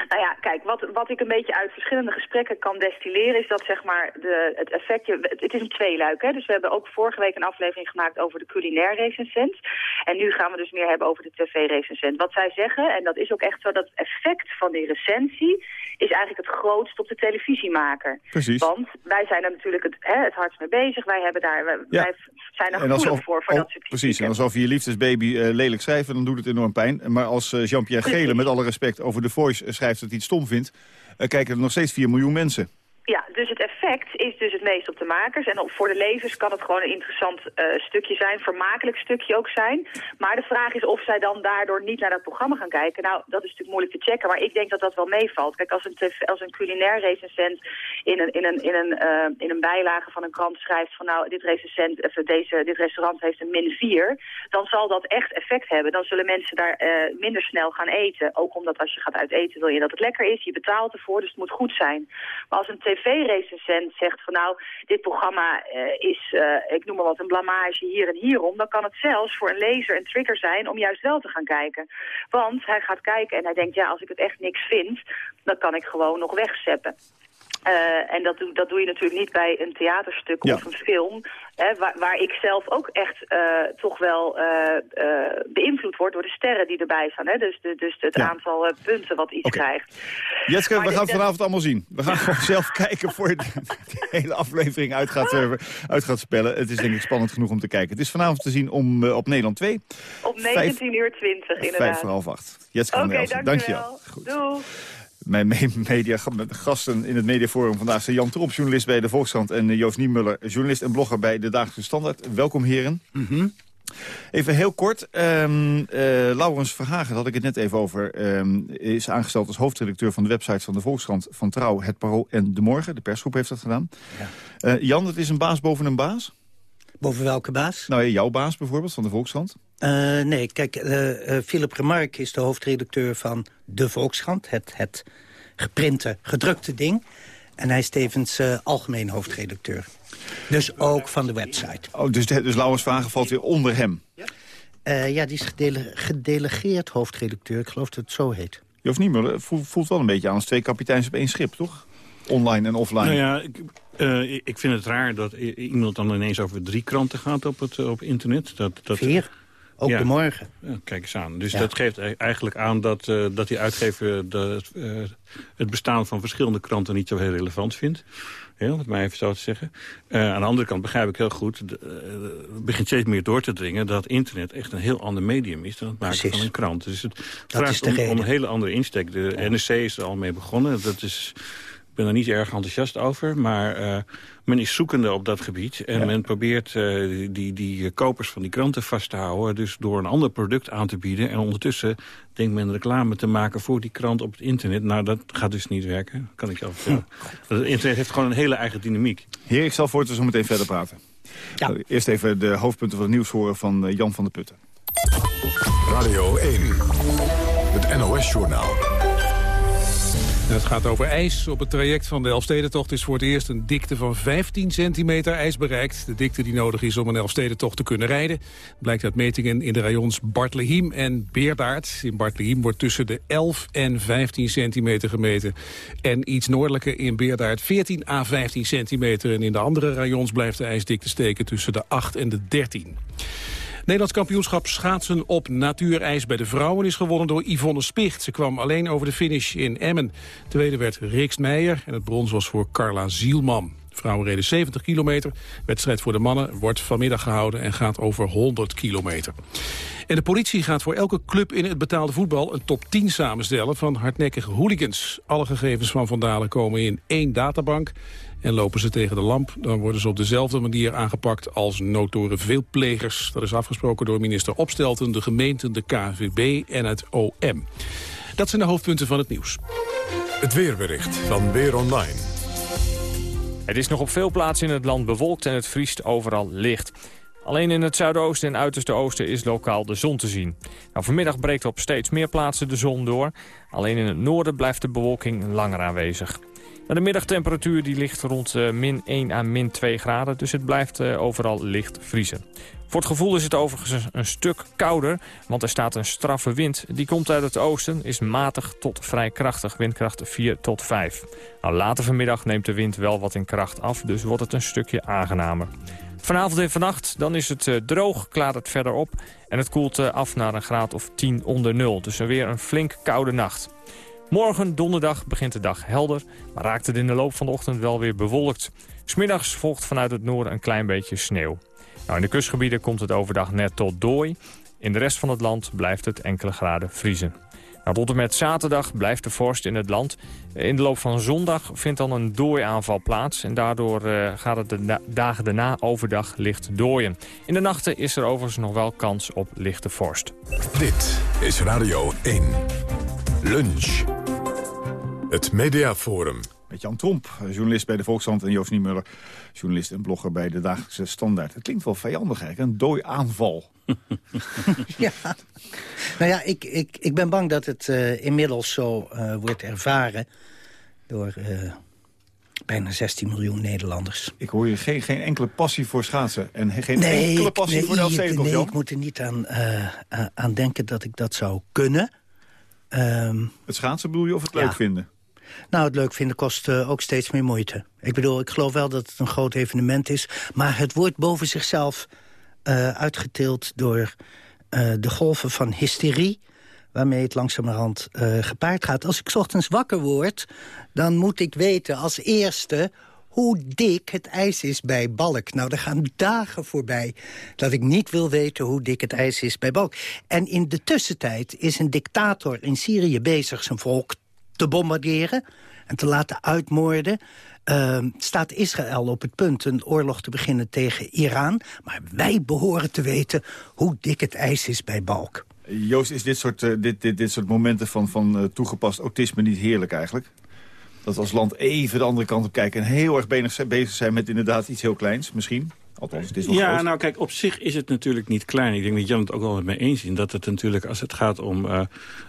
Nou ja, kijk, wat, wat ik een beetje uit verschillende gesprekken kan destilleren... is dat zeg maar de, het effectje... Het, het is een tweeluik, hè. Dus we hebben ook vorige week een aflevering gemaakt over de culinair recensent. En nu gaan we dus meer hebben over de tv-recensent. Wat zij zeggen, en dat is ook echt zo... dat het effect van die recensie is eigenlijk het grootst op de televisiemaker. Precies. Want wij zijn er natuurlijk het, hè, het hardst mee bezig. Wij, hebben daar, wij, ja. wij zijn er gevoelig voor, voor oh, dat soort Precies, en alsof je liefdesbaby uh, lelijk schrijft, dan doet het enorm pijn. Maar als uh, Jean-Pierre Gele, met alle respect, over The Voice uh, schrijft dat hij het stom vindt... kijken er nog steeds 4 miljoen mensen. Ja, dus het effect is dus het meest op de makers. En voor de lezers kan het gewoon een interessant uh, stukje zijn, vermakelijk stukje ook zijn. Maar de vraag is of zij dan daardoor niet naar dat programma gaan kijken. Nou, dat is natuurlijk moeilijk te checken, maar ik denk dat dat wel meevalt. Kijk, als een, als een culinair recensent in een, in, een, in, een, uh, in een bijlage van een krant schrijft van nou, dit, recensent, of deze, dit restaurant heeft een min 4, dan zal dat echt effect hebben. Dan zullen mensen daar minder snel gaan eten. Ook omdat als je gaat uit eten wil je dat het lekker is, je betaalt ervoor, dus het moet goed zijn. Maar als een tv-recensent zegt van nou, dit programma uh, is, uh, ik noem maar wat, een blamage hier en hierom, dan kan het zelfs voor een lezer een trigger zijn om juist wel te gaan kijken. Want hij gaat kijken en hij denkt, ja, als ik het echt niks vind, dan kan ik gewoon nog wegzeppen. Uh, en dat doe, dat doe je natuurlijk niet bij een theaterstuk ja. of een film. Hè, waar, waar ik zelf ook echt eh, toch wel eh, eh, beïnvloed word door de sterren die erbij staan. Hè? Dus, de, dus het Ja. aantal eh, punten wat iets krijgt. Jetske, Maar we gaan het de- vanavond allemaal zien. We gaan gewoon zelf kijken voor je de, de hele aflevering uit gaat, eh, uit gaat spellen. Het is denk ik spannend genoeg om te kijken. Het is vanavond te zien om, eh, op Nederland 2. Op Vijf- 19 uur 20 inderdaad. Vijf voor half acht. Jetske van Oké, der Elsen, dankjewel. dankjewel. Doei. Mijn me- media, gasten in het mediaforum vandaag zijn Jan Tromp, journalist bij de Volkskrant... en eh, Joost Niemuller, journalist en blogger bij de Dagelijkse Standaard. Welkom, heren. Even heel kort. ehm eh, Laurens Verhagen, daar had ik het net even over... ehm, is aangesteld als hoofdredacteur van de website van de Volkskrant... van Trouw, Het Parool en De Morgen. De persgroep heeft dat gedaan. Eh, Jan, het is een baas boven een baas? Boven welke baas? Nou ja, jouw baas bijvoorbeeld, van de Volkskrant. Eh, nee, kijk, eh, eh, Philip Remarque is de hoofdredacteur van De Volkskrant. Het, het geprinte, gedrukte ding. En hij is tevens eh, algemeen hoofdredacteur. Dus ook van de website. Oh, dus, de- dus Laurens Verhagen valt weer onder hem. Eh, ja, die is gedele- gedelegeerd hoofdredacteur. Ik geloof dat het zo heet. Joost Niemuller voelt, voelt wel een beetje aan als twee kapiteins op één schip, toch? Online en offline. Nou ja, ik, eh, ik vind het raar dat iemand dan ineens over drie kranten gaat op het op internet. Dat, dat, Vier. Ook Ja. de morgen. Ja, kijk eens aan. Dus Ja. dat geeft e- eigenlijk aan dat, eh, dat die uitgever de, eh, het bestaan van verschillende kranten niet zo heel relevant vindt. Ja, om het maar even zo te zeggen. Eh, aan de andere kant begrijp ik heel goed, het begint steeds meer door te dringen dat internet echt een heel ander medium is dan het maken Precies. van een krant. Dus het is vraagt om, om een hele andere insteek. De NRC is er al mee begonnen. Dat is, ik ben er niet erg enthousiast over, maar eh, men is zoekende op dat gebied. En men probeert eh, die, die eh, kopers van die kranten vast te houden. Dus door een ander product aan te bieden. En ondertussen denkt men reclame te maken voor die krant op het internet. Nou, dat gaat dus niet werken, kan ik je al vertellen. Hm. Het internet heeft gewoon een hele eigen dynamiek. Heer, ik zal voor het zo meteen verder praten. Nou, Eerst even de hoofdpunten van het nieuws horen van Jan van der Putten. Radio 1, het NOS-journaal. Het gaat over ijs. Op het traject van de Elfstedentocht is voor het eerst een dikte van 15 centimeter ijs bereikt. De dikte die nodig is om een Elfstedentocht te kunnen rijden. Blijkt uit metingen in de rayons Bartlehiem en Beerdaard. In Bartlehiem wordt tussen de 11 en 15 centimeter gemeten. En iets noordelijker in Beerdaard 14 à 15 centimeter. En in de andere rayons blijft de ijsdikte steken tussen de 8 en de 13. Nederlands kampioenschap schaatsen op natuurijs bij de vrouwen is gewonnen door Yvonne Spicht. Ze kwam alleen over de finish in Emmen. Tweede werd Rikst Meijer en het brons was voor Carla Zielman. Vrouwen reden 70 kilometer. Wedstrijd voor de mannen wordt vanmiddag gehouden en gaat over 100 kilometer. En de politie gaat voor elke club in het betaalde voetbal een top 10 samenstellen van hardnekkige hooligans. Alle gegevens van vandalen komen in één databank. En lopen ze tegen de lamp, dan worden ze op dezelfde manier aangepakt als notoren veelplegers. Dat is afgesproken door minister Opstelten, de gemeenten, de KVB en het OM. Dat zijn de hoofdpunten van het nieuws. Het weerbericht van Weer Online. Het is nog op veel plaatsen in het land bewolkt en het vriest overal licht. Alleen in het zuidoosten en uiterste oosten is lokaal de zon te zien. Nou, vanmiddag breekt op steeds meer plaatsen de zon door. Alleen in het noorden blijft de bewolking langer aanwezig. De middagtemperatuur die ligt rond eh, min 1 à min 2 graden, dus het blijft eh, overal licht vriezen. Voor het gevoel is het overigens een stuk kouder, want er staat een straffe wind. Die komt uit het oosten, is matig tot vrij krachtig, windkracht 4 tot 5. Nou, later vanmiddag neemt de wind wel wat in kracht af, dus wordt het een stukje aangenamer. Vanavond en vannacht dan is het eh, droog, klaart het verder op... en het koelt af naar een graad of 10 onder nul. Dus er weer een flink koude nacht. Morgen, donderdag, begint de dag helder... maar raakt het in de loop van de ochtend wel weer bewolkt. Smiddags volgt vanuit het noorden een klein beetje sneeuw. Nou, in de kustgebieden komt het overdag net tot dooi. In de rest van het land blijft het enkele graden vriezen. Nou, tot en met zaterdag blijft de vorst in het land. In de loop van zondag vindt dan een dooiaanval plaats. En daardoor eh, gaat het de dagen daarna overdag licht dooien. In de nachten is er overigens nog wel kans op lichte vorst. Dit is Radio 1. Lunch. Het Mediaforum. Met Jan Tromp, journalist bij de Volkskrant... en Joost Niemuller, journalist en blogger bij de Dagelijkse Standaard. Het klinkt wel vijandig eigenlijk, een dooi aanval. ja. Nou ja, ik, ik, ik ben bang dat het eh, inmiddels zo eh, wordt ervaren... door eh, bijna 16 miljoen Nederlanders. Ik hoor je geen, geen enkele passie voor schaatsen. En geen nee, enkele ik- passie nee, voor de Nee, ik moet er niet aan, eh, aan- denken dat ik dat zou kunnen. Ehm, Het schaatsen bedoel je of het leuk vinden? Nou, het leuk vinden kost uh, ook steeds meer moeite. Ik bedoel, ik geloof wel dat het een groot evenement is... maar het wordt boven zichzelf uh, uitgetild door uh, de golven van hysterie waarmee het langzamerhand gepaard gaat. Als ik ochtends wakker word, dan moet ik weten als eerste hoe dik het ijs is bij Balk. Nou, er gaan dagen voorbij dat ik niet wil weten hoe dik het ijs is bij Balk. En in de tussentijd is een dictator in Syrië bezig zijn volk te bombarderen en te laten uitmoorden. Uh, staat Israël op het punt een oorlog te beginnen tegen Iran. Maar wij behoren te weten hoe dik het ijs is bij Balk. Joost, is dit soort, uh, dit, dit, dit soort momenten van, van uh, toegepast autisme niet heerlijk eigenlijk? Dat we als land even de andere kant op kijken... en heel erg bezig zijn met inderdaad iets heel kleins, misschien? Althans, het is wel ja, groot. nou kijk, op zich is het natuurlijk niet klein. Ik denk dat Jan het ook wel met mij eens is. Dat het natuurlijk, als het gaat om uh,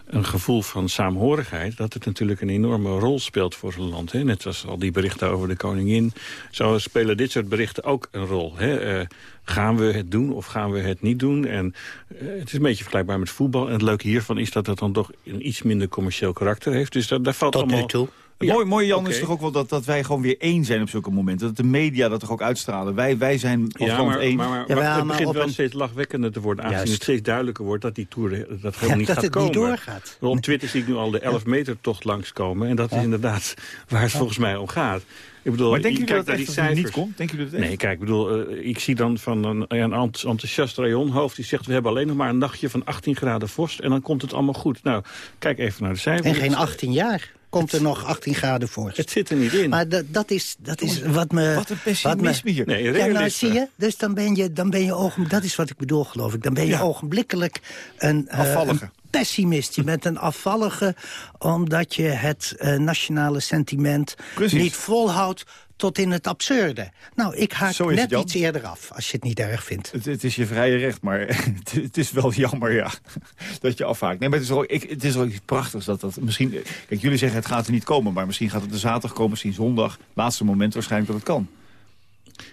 een gevoel van saamhorigheid... dat het natuurlijk een enorme rol speelt voor zo'n land. Hè? Net zoals al die berichten over de koningin. Zo spelen dit soort berichten ook een rol. Hè? Uh, gaan we het doen of gaan we het niet doen? En uh, het is een beetje vergelijkbaar met voetbal. En het leuke hiervan is dat het dan toch een iets minder commercieel karakter heeft. Dus daar, daar valt Tot allemaal... nu toe. Ja, mooi, mooi Jan okay. is toch ook wel dat, dat wij gewoon weer één zijn op zulke momenten. Dat de media dat toch ook uitstralen. Wij, wij zijn als ja, land maar, één. Maar, maar, ja, maar het begint wel een... steeds lachwekkender te worden. Aangezien Juist. het steeds duidelijker wordt dat die Tour dat helemaal ja, niet dat gaat het komen. Niet doorgaat. Op Twitter zie ik nu al de 11 meter tocht langskomen. En dat is inderdaad waar het volgens mij om gaat. Ik bedoel, maar denk je dat naar het die cijfers. niet komt? Denk je dat? Nee, kijk, ik bedoel, uh, ik zie dan van een, een enthousiast rayonhoofd... die zegt, we hebben alleen nog maar een nachtje van 18 graden vorst... en dan komt het allemaal goed. Nou, kijk even naar de cijfers. En geen 18 jaar komt er nog 18 graden vorst. Het zit er niet in. Maar dat, is, dat is wat me... Wat een pessimisme hier. Nee, ja, nou, zie je? Dus dan ben je, dan ben je ogen, dat is wat ik bedoel, geloof ik. Dan ben je ja. ogenblikkelijk een, afvallige. Uh, een pessimist. Je bent een afvallige omdat je het uh, nationale sentiment Precies. niet volhoudt tot in het absurde. Nou, ik haak net het, iets eerder af, als je het niet erg vindt. Het, het is je vrije recht, maar het, het, is wel jammer, ja, dat je afhaakt. Nee, maar het is ook, ik, het is ook iets prachtigs dat dat misschien... Kijk, jullie zeggen het gaat er niet komen, maar misschien gaat het de zaterdag komen, misschien zondag. Laatste moment waarschijnlijk dat het kan.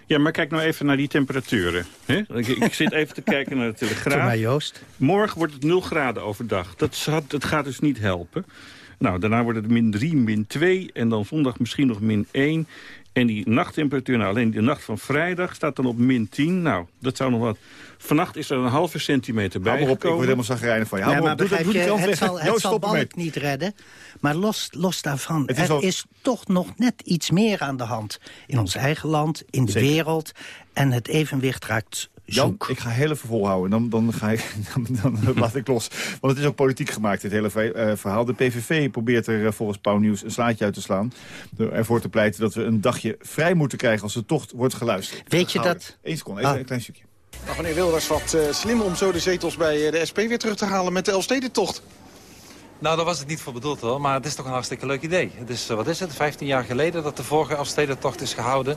Ja, maar kijk nou even naar die temperaturen. Hè? Ik, ik, zit even te kijken naar de Telegraaf. Mij, Joost. Morgen wordt het 0 graden overdag. Dat, dat gaat dus niet helpen. Nou, daarna wordt het min 3, min 2 en dan zondag misschien nog min 1. En die nachttemperatuur, nou alleen de nacht van vrijdag staat dan op min 10. Nou, dat zou nog wat. Vannacht is er een halve centimeter bij Hou op, ik word helemaal zagrijnig van je. Hou ja, maar maar op, doe dat, je, het zal, het Joost, zal Balk niet redden. Maar los, los daarvan, Het er is toch nog net iets meer aan de hand. In ons eigen land, in de Zeker. wereld. En het evenwicht raakt Jan, zoek. ik ga heel even volhouden. Dan, dan, ga ik, dan, dan laat ik los. Want het is ook politiek gemaakt, dit hele eh, verhaal. De PVV probeert er eh, volgens Pauw Nieuws een slaatje uit te slaan. Door ervoor te pleiten dat we een dagje vrij moeten krijgen... als de tocht wordt geluisterd. Weet je dat? Eén seconde, even Ah. een klein stukje. Nou, meneer Wilders, wat uh, slim om zo de zetels bij uh, de SP weer terug te halen met de Elfstedentocht. Nou, daar was het niet voor bedoeld hoor, maar het is toch een hartstikke leuk idee. Het is, uh, wat is het, 15 jaar geleden dat de vorige Elfstedentocht is gehouden.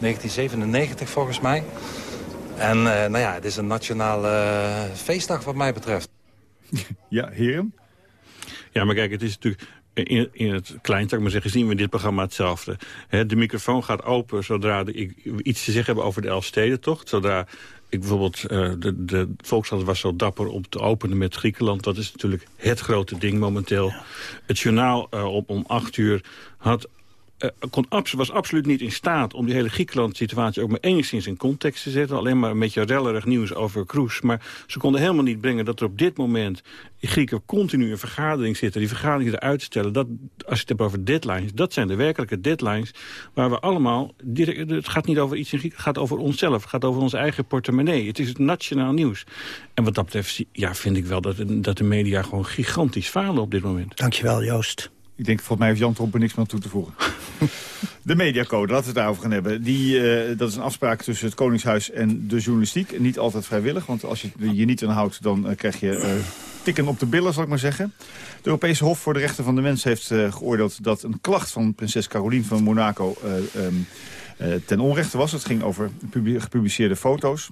1997 volgens mij. En nou ja, het is een nationale feestdag wat mij betreft. Ja, heren? Ja, maar kijk, het is natuurlijk... In, in het klein, zou ik maar zeggen, zien we in dit programma hetzelfde. He, de microfoon gaat open zodra de, ik iets te zeggen heb over de Elfstedentocht. Zodra ik bijvoorbeeld, uh, de, de Volkskrant was zo dapper om te openen met Griekenland. Dat is natuurlijk het grote ding momenteel. Ja. Het journaal uh, om, om acht uur had uh, kon was absoluut niet in staat om die hele Griekenland-situatie ook maar enigszins in context te zetten. Alleen maar een beetje rellerig nieuws over Kroes. Maar ze konden helemaal niet brengen dat er op dit moment Grieken continu in vergadering zitten. Die vergaderingen eruit stellen. Dat, als je het hebt over deadlines, dat zijn de werkelijke deadlines waar we allemaal... Het gaat niet over iets in Griekenland, het gaat over onszelf. Het gaat over onze eigen portemonnee. Het is het nationaal nieuws. En wat dat betreft ja, vind ik wel dat, dat de media gewoon gigantisch falen op dit moment. Dankjewel, Joost. Ik denk, volgens mij heeft Jan Tromp niks meer aan toe te voegen. De mediacode, laten we het daarover gaan hebben. Die, uh, dat is een afspraak tussen het Koningshuis en de journalistiek. Niet altijd vrijwillig, want als je je niet aan houdt... dan uh, krijg je uh, tikken op de billen, zal ik maar zeggen. Het Europese Hof voor de Rechten van de Mens heeft geoordeeld... dat een klacht van prinses Caroline van Monaco um, ten onrechte was. Het ging over gepubliceerde foto's.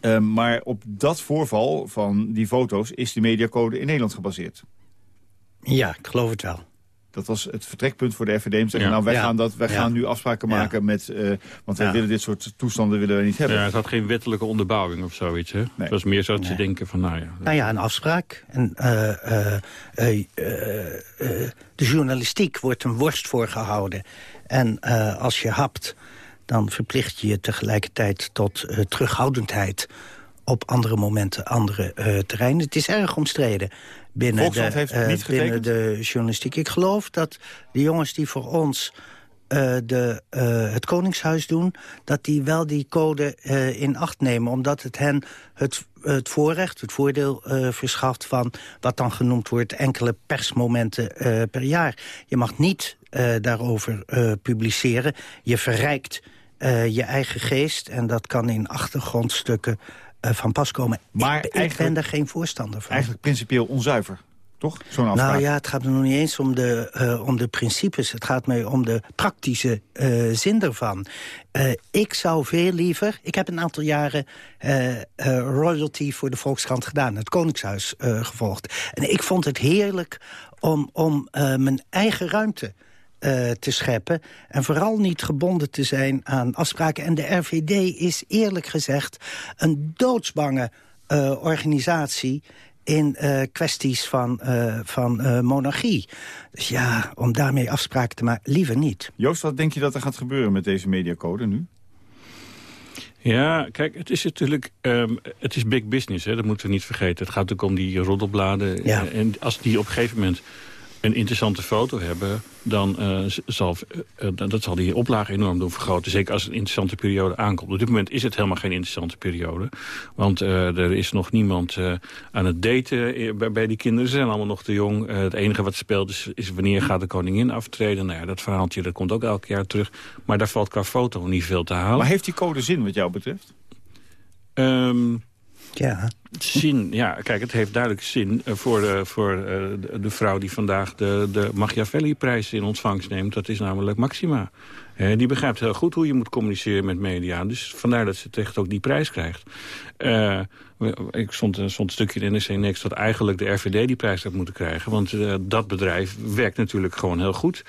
Uh, maar op dat voorval van die foto's is de mediacode in Nederland gebaseerd. Ja, ik geloof het wel. Dat was het vertrekpunt voor de FVD. Om te zeggen, nou, wij, Ja. gaan, dat, wij Ja. gaan nu afspraken Ja. maken met... eh, want wij willen dit soort toestanden willen we niet hebben. Ja, het had geen wettelijke onderbouwing of zoiets. Hè? Het was meer zo dat ze denken van, nou ja... Nou ja, een afspraak. En, eh, eh, de journalistiek wordt een worst voorgehouden. En eh, als je hapt, dan verplicht je je tegelijkertijd tot eh, terughoudendheid op andere momenten, andere eh, terreinen. Het is erg omstreden binnen, de, heeft eh, niet binnen de journalistiek. Ik geloof dat de jongens die voor ons eh, de, het Koningshuis doen... dat die wel die code in acht nemen. Omdat het hen het, het voorrecht, het voordeel verschaft... van wat dan genoemd wordt enkele persmomenten per jaar. Je mag niet daarover publiceren. Je verrijkt je eigen geest. En dat kan in achtergrondstukken van pas komen. Maar ik, ik ben daar geen voorstander van. Eigenlijk principieel onzuiver, toch? Zo'n afspraak. Nou ja, het gaat me nog niet eens om de, eh, om de principes. Het gaat mij om de praktische eh, zin ervan. Eh, ik zou veel liever... Ik heb een aantal jaren eh, eh, royalty voor de Volkskrant gedaan. Het Koningshuis eh, gevolgd. En ik vond het heerlijk om, om eh, mijn eigen ruimte eh, te scheppen. En vooral niet gebonden te zijn aan afspraken. En de RVD is eerlijk gezegd een doodsbange eh, organisatie in eh, kwesties van, eh, van eh, monarchie. Dus ja, om daarmee afspraken te maken, liever niet. Joost, wat denk je dat er gaat gebeuren met deze mediacode nu? Ja, kijk, het is natuurlijk ehm, het is big business, hè, dat moeten we niet vergeten. Het gaat natuurlijk om die roddelbladen. Ja. En als die op een gegeven moment een interessante foto hebben... dan eh, zal, eh, eh, dat zal die oplage enorm doen vergroten. Zeker als een interessante periode aankomt. Op dit moment is het helemaal geen interessante periode. Want er is nog niemand aan het daten bij, bij die kinderen. Ze zijn allemaal nog te jong. Het enige wat speelt is, is wanneer gaat de koningin aftreden. Nou ja, dat verhaaltje dat komt ook elk jaar terug. Maar daar valt qua foto niet veel te halen. Maar heeft die code zin wat jou betreft? Ehm, ja. Zin, ja, kijk, het heeft duidelijk zin eh, voor, de, voor eh, de, de vrouw die vandaag de, de Machiavelli-prijs in ontvangst neemt. Dat is namelijk Maxima. Die begrijpt heel goed hoe je moet communiceren met media. Dus vandaar dat ze terecht ook die prijs krijgt. Eh, ik stond, stond een stukje in NRC Next dat eigenlijk de RVD die prijs had moeten krijgen. Want dat bedrijf werkt natuurlijk gewoon heel goed.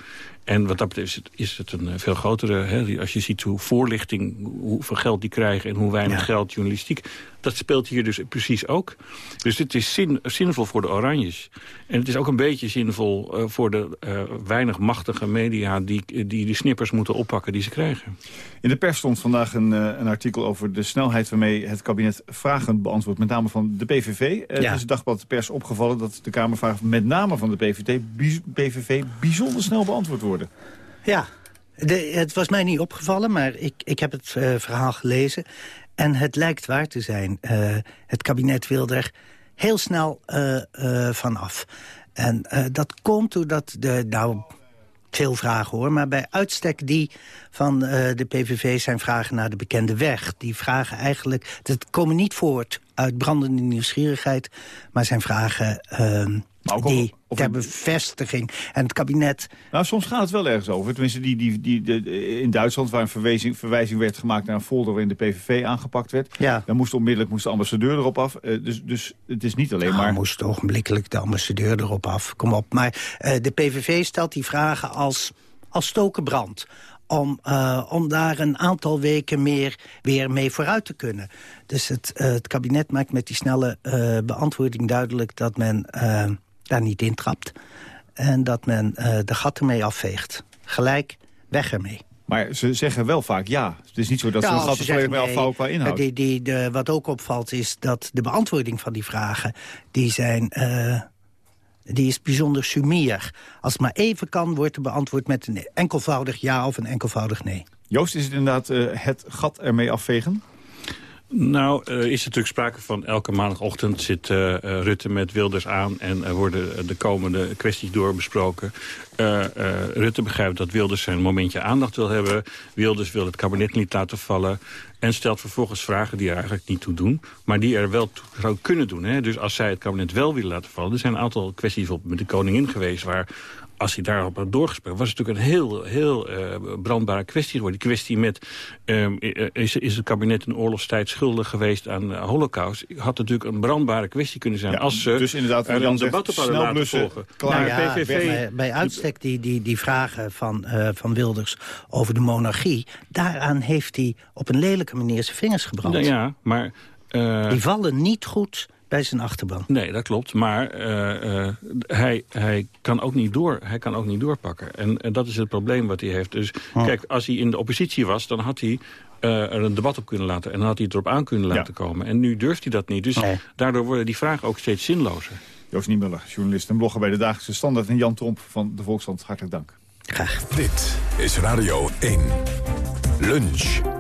En wat dat betreft is het, is het een eh, veel grotere... Hè, als je ziet hoe voorlichting, hoeveel geld die krijgen... en hoe weinig geld journalistiek... dat speelt hier dus precies ook. Dus het is zin, zinvol voor de Oranjes. En het is ook een beetje zinvol eh, voor de eh, weinig machtige media... Die, die de snippers moeten oppakken die ze krijgen. In de pers stond vandaag een, een artikel over de snelheid waarmee het kabinet vragen beantwoordt. Met name van de PVV. Ja. Het is het dagblad de pers opgevallen dat de Kamervragen met name van de PVV, bij- PVV bijzonder snel beantwoord Ja, het was mij niet opgevallen, maar ik, ik heb het eh, verhaal gelezen. En het lijkt waar te zijn. Eh, het kabinet wil er heel snel eh van af. En dat komt doordat de... Nou, veel vragen hoor, maar bij uitstek die van de PVV zijn vragen naar de bekende weg. Die vragen eigenlijk, dat komen niet voort uit brandende nieuwsgierigheid, maar zijn vragen ehm, die ter bevestiging. En het kabinet Nou, soms gaat het wel ergens over. Tenminste, die, die, die, de, in Duitsland waar een verwijzing, verwijzing werd gemaakt naar een folder waarin de PVV aangepakt werd. Ja. Dan moest onmiddellijk moest de ambassadeur erop af. Eh, dus, dus het is niet alleen Nou, maar... moest ogenblikkelijk de ambassadeur erop af. Kom op. Maar eh, de PVV stelt die vragen als, als stokenbrand. Om, eh, om daar een aantal weken meer weer mee vooruit te kunnen. Dus het, eh, het kabinet maakt met die snelle eh, beantwoording duidelijk... dat men daar niet intrapt. En dat men de gat ermee afveegt. Gelijk, weg ermee. Maar ze zeggen wel vaak ja. Het is niet zo dat ze Ja, gatten ze volledig mee afvouwen qua inhoud. Die, die, de, wat ook opvalt is dat de beantwoording van die vragen... die zijn... die is bijzonder sumier. Als het maar even kan, wordt er beantwoord met een enkelvoudig ja of een enkelvoudig nee. Joost, is het inderdaad eh, het gat ermee afvegen? Nou, er is natuurlijk sprake van elke maandagochtend zit eh, Rutte met Wilders aan... en er worden de komende kwesties doorbesproken. Eh, eh, Rutte begrijpt dat Wilders zijn momentje aandacht wil hebben. Wilders wil het kabinet niet laten vallen. En stelt vervolgens vragen die er eigenlijk niet toe doen... maar die er wel toe zou kunnen doen. Hè? Dus als zij het kabinet wel willen laten vallen... er zijn een aantal kwesties op met de koningin geweest... waar als hij daarop had doorgesproken... was het natuurlijk een heel, heel uh, brandbare kwestie geworden. Die kwestie met, um, is, is het kabinet in oorlogstijd schuldig geweest aan de holocaust... had natuurlijk een brandbare kwestie kunnen zijn. als ze dus inderdaad, er een debat op hadden laten volgen. Klaar. Nou ja, PVV, bij, bij, uitstek die, die, die vragen van, uh, van Wilders over de monarchie... daaraan heeft hij op een lelijke manier zijn vingers gebrand. Nou ja, maar... Uh, die vallen niet goed bij zijn achterban. Nee, dat klopt. Maar uh, uh, hij, hij, kan ook niet door, hij kan ook niet doorpakken. En, en dat is het probleem wat hij heeft. Dus oh. kijk, als hij in de oppositie was, dan had hij uh, er een debat op kunnen laten. En dan had hij het erop aan kunnen laten ja. komen. En nu durft hij dat niet. Dus nee. daardoor worden die vragen ook steeds zinlozer. Joost Niemuller, journalist en blogger bij de Dagelijkse Standaard... en Jan Tromp van de Volkskrant, hartelijk dank. Graag. Dit is Radio 1. Lunch.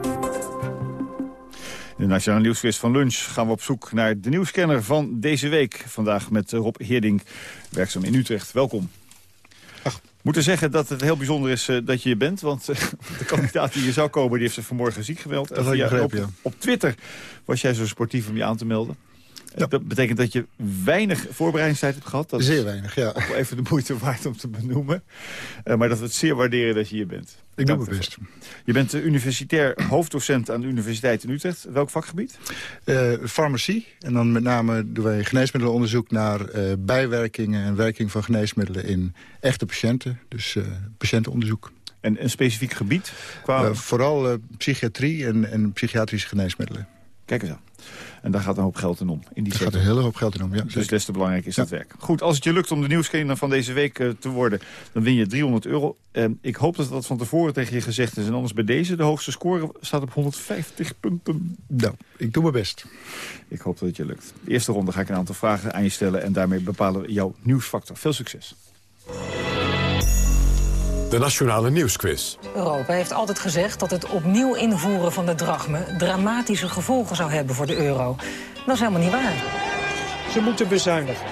De Nationale Nieuwsquiz van Lunch gaan we op zoek naar de nieuwscanner van deze week. Vandaag met Rob Heerdink, werkzaam in Utrecht. Welkom. Ach. Moeten zeggen dat het heel bijzonder is uh, dat je hier bent. Want uh, de kandidaat die hier zou komen, die heeft zich vanmorgen ziek gemeld. Dat op, ja. op Twitter was jij zo sportief om je aan te melden. Ja. Dat betekent dat je weinig voorbereidingstijd hebt gehad. Dat zeer weinig, ja. Even de moeite waard om te benoemen. Uh, maar dat we het zeer waarderen dat je hier bent. Ik doe mijn best. Je bent universitair hoofddocent aan de Universiteit in Utrecht. Welk vakgebied? Uh, farmacie. En dan met name doen wij geneesmiddelenonderzoek naar uh, bijwerkingen en werking van geneesmiddelen in echte patiënten. Dus patiëntenonderzoek. En een specifiek gebied? Qua... vooral psychiatrie en, en psychiatrische geneesmiddelen. Kijk eens aan. En daar gaat een hoop geld in om. In die daar gaat een hele hoop geld in om, ja. Dus des te belangrijk is ja. dat werk. Goed, als het je lukt om de nieuwskenner van deze week uh, te worden... dan win je 300 euro. Uh, ik hoop dat dat van tevoren tegen je gezegd is. En anders bij deze, de hoogste score staat op 150 punten. Nou, ik doe mijn best. Ik hoop dat het je lukt. De eerste ronde ga ik een aantal vragen aan je stellen... en daarmee bepalen we jouw nieuwsfactor. Veel succes. De Nationale Nieuwsquiz. Europa heeft altijd gezegd dat het opnieuw invoeren van de drachme... dramatische gevolgen zou hebben voor de euro. Dat is helemaal niet waar. Ze moeten bezuinigen.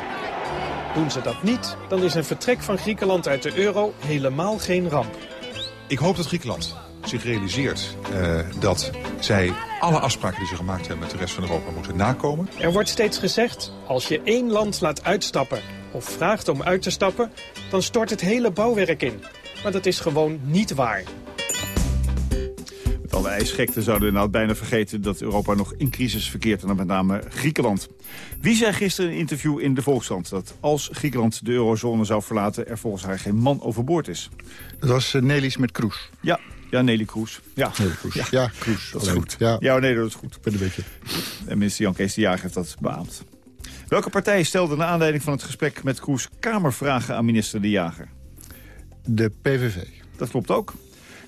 Doen ze dat niet, dan is een vertrek van Griekenland uit de euro helemaal geen ramp. Ik hoop dat Griekenland zich realiseert uh, dat zij alle afspraken die ze gemaakt hebben met de rest van Europa moeten nakomen. Er wordt steeds gezegd, als je één land laat uitstappen of vraagt om uit te stappen, dan stort het hele bouwwerk in. Maar dat is gewoon niet waar. Met alle ijsgekte zouden we nou bijna vergeten dat Europa nog in crisis verkeert. En dan met name Griekenland. Wie zei gisteren in een interview in de Volkskrant dat als Griekenland de eurozone zou verlaten... er volgens haar geen man overboord is? Dat was uh, Nelis met Kroes. Ja, ja, Nelly Kroes. Ja, Nelly Kroes. Ja, ja Kroes. Dat is goed. Ja. ja, nee, dat is goed. Ik ben een beetje. En minister Jan Kees de Jager heeft dat beaamd. Welke partij stelde naar aanleiding van het gesprek met Kroes... kamervragen aan minister de Jager? De PVV. Dat klopt ook.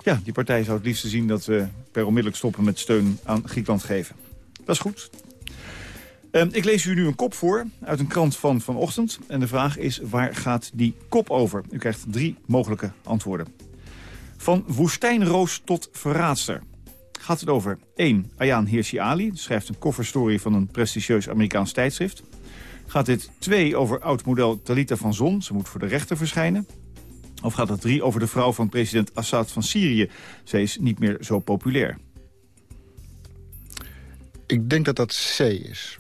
Ja, die partij zou het liefst zien dat we per onmiddellijk stoppen met steun aan Griekenland geven. Dat is goed. Um, ik lees u nu een kop voor uit een krant van vanochtend. En de vraag is, waar gaat die kop over? U krijgt drie mogelijke antwoorden. Van woestijnroos tot verraadster. Gaat het over 1. Ayaan Hirsi Ali, schrijft een coverstory van een prestigieus Amerikaans tijdschrift. Gaat dit 2 over oud-model Talita van Zon, ze moet voor de rechter verschijnen. Of gaat het 3 over de vrouw van president Assad van Syrië? Zij is niet meer zo populair. Ik denk dat dat C is.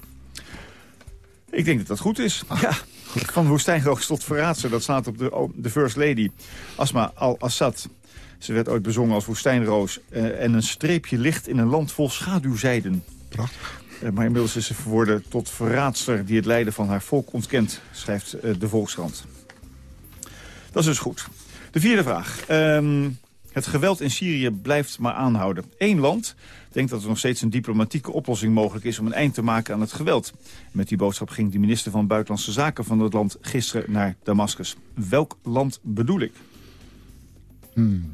Ik denk dat dat goed is. Ah. Ja, van woestijnroos tot verraadster. Dat staat op de, de First Lady. Asma al-Assad. Ze werd ooit bezongen als woestijnroos. Uh, en een streepje licht in een land vol schaduwzijden. Prachtig. Uh, maar inmiddels is ze verworden tot verraadster... die het lijden van haar volk ontkent, schrijft uh, de Volkskrant. Dat is dus goed. De vierde vraag. Um, het geweld in Syrië blijft maar aanhouden. Eén land denkt dat er nog steeds een diplomatieke oplossing mogelijk is... om een eind te maken aan het geweld. Met die boodschap ging de minister van Buitenlandse Zaken van het land gisteren naar Damascus. Welk land bedoel ik? Hmm.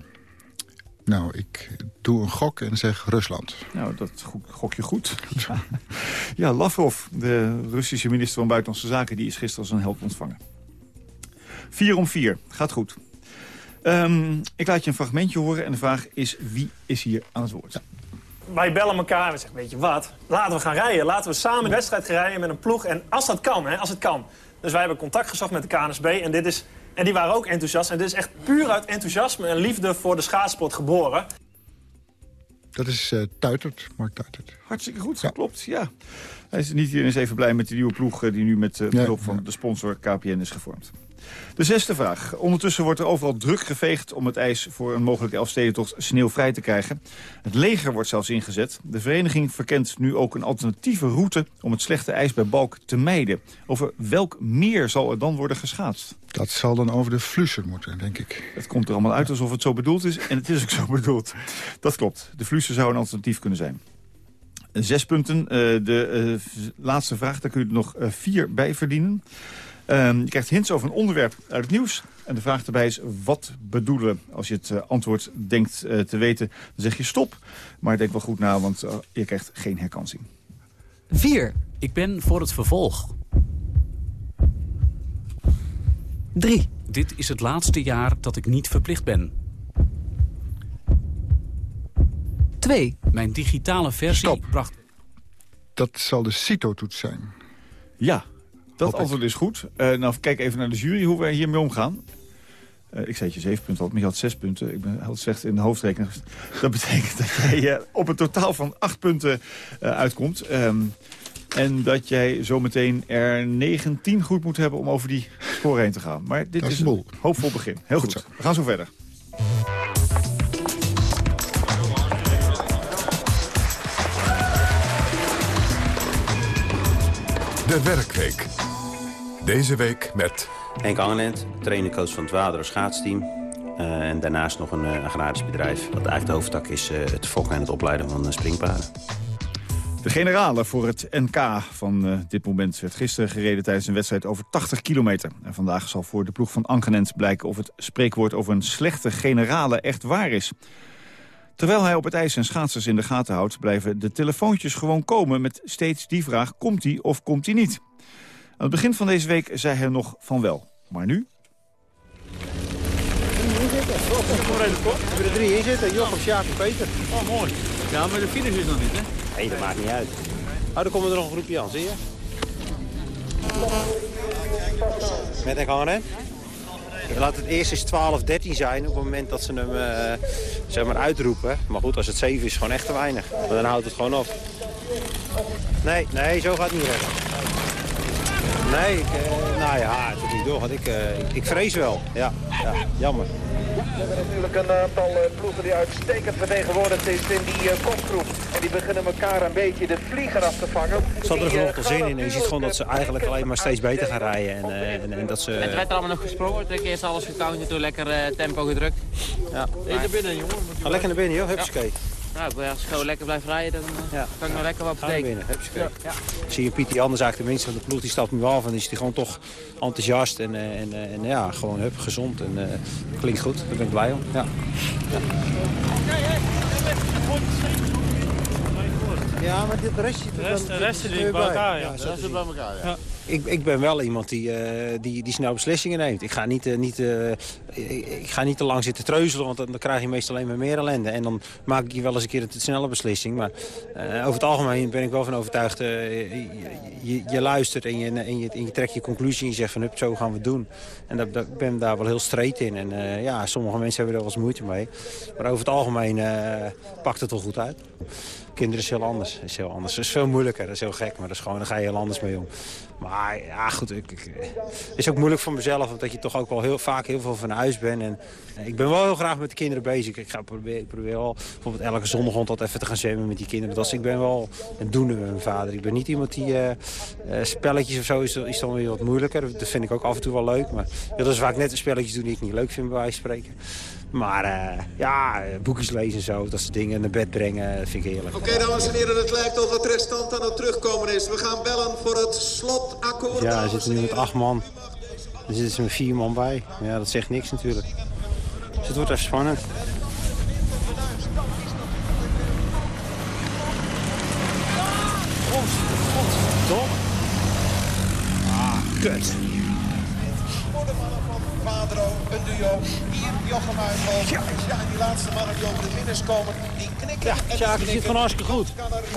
Nou, ik doe een gok en zeg Rusland. Nou, dat gok je goed. Ja. ja, Lavrov, de Russische minister van Buitenlandse Zaken... die is gisteren als een held ontvangen. 4 om 4, gaat goed. Um, ik laat je een fragmentje horen en de vraag is wie is hier aan het woord? Ja. Wij bellen elkaar en we zeggen, weet je wat, laten we gaan rijden. Laten we samen een wedstrijd gaan rijden met een ploeg. En als dat kan, hè, als het kan. Dus wij hebben contact gezocht met de KNSB en, dit is, en die waren ook enthousiast. En dit is echt puur uit enthousiasme en liefde voor de schaatsport geboren. Dat is uh, Tuitert, Mark Tuitert. Hartstikke goed, ja. klopt, ja. Hij is niet hier eens even blij met die nieuwe ploeg... die nu met uh, behulp van de sponsor KPN is gevormd. De zesde vraag. Ondertussen wordt er overal druk geveegd om het ijs voor een mogelijke Elfstedentocht sneeuwvrij te krijgen. Het leger wordt zelfs ingezet. De vereniging verkent nu ook een alternatieve route om het slechte ijs bij Balk te mijden. Over welk meer zal er dan worden geschaatst? Dat zal dan over de Flusser moeten, denk ik. Het komt er allemaal uit alsof het zo bedoeld is. En het is ook zo bedoeld. Dat klopt. De Flusser zou een alternatief kunnen zijn. Zes punten. Uh, de uh, laatste vraag, daar kun je er nog uh, vier bij verdienen. Ehm, je krijgt hints over een onderwerp uit het nieuws. En de vraag erbij is, wat bedoelen? Als je het antwoord denkt te weten, dan zeg je stop. Maar denk wel goed na, want je krijgt geen herkansing. 4. Ik ben voor het vervolg. 3. Dit is het laatste jaar dat ik niet verplicht ben. 2. Mijn digitale versie Stop. bracht... Dat zal de CITO-toets zijn. Ja, dat antwoord is goed. Uh, nou, kijk even naar de jury hoe wij hiermee omgaan. Uh, ik zei je zeven punten had, maar je had zes punten. Ik ben heel slecht in de hoofdrekening. Dat betekent dat jij uh, op een totaal van acht punten uitkomt. Um, en dat jij zometeen er 19 goed moet hebben om over die score heen te gaan. Maar dit Dat is is een hoopvol begin. Heel goed. Goed We gaan zo verder. De Werkweek. Deze week met... Henk Angenent, trainercoach van het Waderen schaatsteam. Uh, en daarnaast nog een uh, agrarisch bedrijf. Dat eigenlijk de hoofdtak is uh, het fokken en het opleiden van springpaarden. De generale voor het NK van uh, dit moment werd gisteren gereden tijdens een wedstrijd over 80 kilometer. En vandaag zal voor de ploeg van Angenent blijken of het spreekwoord over een slechte generale echt waar is. Terwijl hij op het ijs zijn schaatsers in de gaten houdt... blijven de telefoontjes gewoon komen met steeds die vraag... komt hij of komt hij niet? Aan het begin van deze week zei hij nog van wel. Maar nu? Kom maar even kort. We er drie in zitten. Jochem, Sjaak en Peter. Oh, mooi. Ja, maar de finish is nog niet, hè? Nee, dat maakt niet uit. Oh, dan komt er nog een groepje aan, zie je? Met een gangen, hè? Laat het eerst eens 12, 13 zijn op het moment dat ze hem uh, zeg maar uitroepen. Maar goed, als het 7 is, gewoon echt te weinig. Dan houdt het gewoon op. Nee, nee, zo gaat het niet. Nee, uh, nou ja, het is niet doorgaat. Ik, uh, ik, ik vrees wel. Ja, ja jammer. We hebben natuurlijk een aantal ploegen die uitstekend vertegenwoordigd is in die kopgroep. En die beginnen elkaar een beetje de vlieger af te vangen. Ze hadden er vanochtend uh, zin in. En je ziet gewoon dat ze eigenlijk alleen maar steeds beter gaan rijden. En, uh, en, en dat ze... Het werd er allemaal nog gesprongen. Ik eerst alles gecount en toen lekker uh, tempo gedrukt. Ja. Eet naar binnen, jongen. Ga lekker naar binnen, joh. Hupsakee. Ja, als ik gewoon lekker blijf rijden, dan ja. kan ik nog lekker wat betekenen. binnen. Ja. Ja. Zie je Pieter Anders eigenlijk de minste van de ploeg, die stapt nu af. En is die gewoon toch enthousiast en, en, en ja, gewoon hup, gezond. En uh, klinkt goed, daar ben ik blij om. Ja. Ja, maar de rest zit De rest, de rest zit bij elkaar, ja. zo De rest zit bij elkaar, ja. Ik, ik ben wel iemand die, uh, die, die snel beslissingen neemt. Ik ga niet, uh, niet, uh, ik, ga niet te lang zitten treuzelen, want dan, dan krijg je meestal alleen maar meer ellende. En dan maak ik hier wel eens een keer een te snelle beslissing. Maar over het algemeen ben ik wel van overtuigd, je, je, je, luistert en je, en, je, en je trekt je conclusie en je zegt van hup, zo gaan we het doen. En dat, dat, ik ben daar wel heel streed in. En ja, sommige mensen hebben er wel eens moeite mee. Maar over het algemeen pakt het wel goed uit. Kinderen is heel anders. Is heel anders. Dat is veel moeilijker. Dat is heel gek, maar dat is gewoon, daar ga je heel anders mee om. Maar ja, goed. Ik, ik, het is ook moeilijk voor mezelf, omdat je toch ook wel heel vaak heel veel van huis bent. En ik ben wel heel graag met de kinderen bezig. Ik, ga proberen, ik probeer wel bijvoorbeeld elke zondag even te gaan zwemmen met die kinderen. Dat is, ik ben wel een doende met mijn vader. Ik ben niet iemand die uh, spelletjes of zo is, is dan weer wat moeilijker. Dat vind ik ook af en toe wel leuk. Maar dat is vaak net de spelletjes doen die ik niet leuk vind, bij wijze van spreken. Maar ja, boekjes lezen en zo, dat soort dingen naar bed brengen, vind ik heerlijk. Oké, okay, dames en heren, het lijkt of het restant aan het terugkomen is. We gaan bellen voor het slotakkoord. Ja, we zitten nu met acht man. Er zitten ze met vier man bij. Ja, dat zegt niks natuurlijk. Dus het wordt even spannend. Toch? Ah, kut. Madro, een duo. Jochem Uithoofd. Ja. ja, die laatste mannen die over de finish komen, die knikken. Ja, Sjaak zit gewoon hartstikke goed.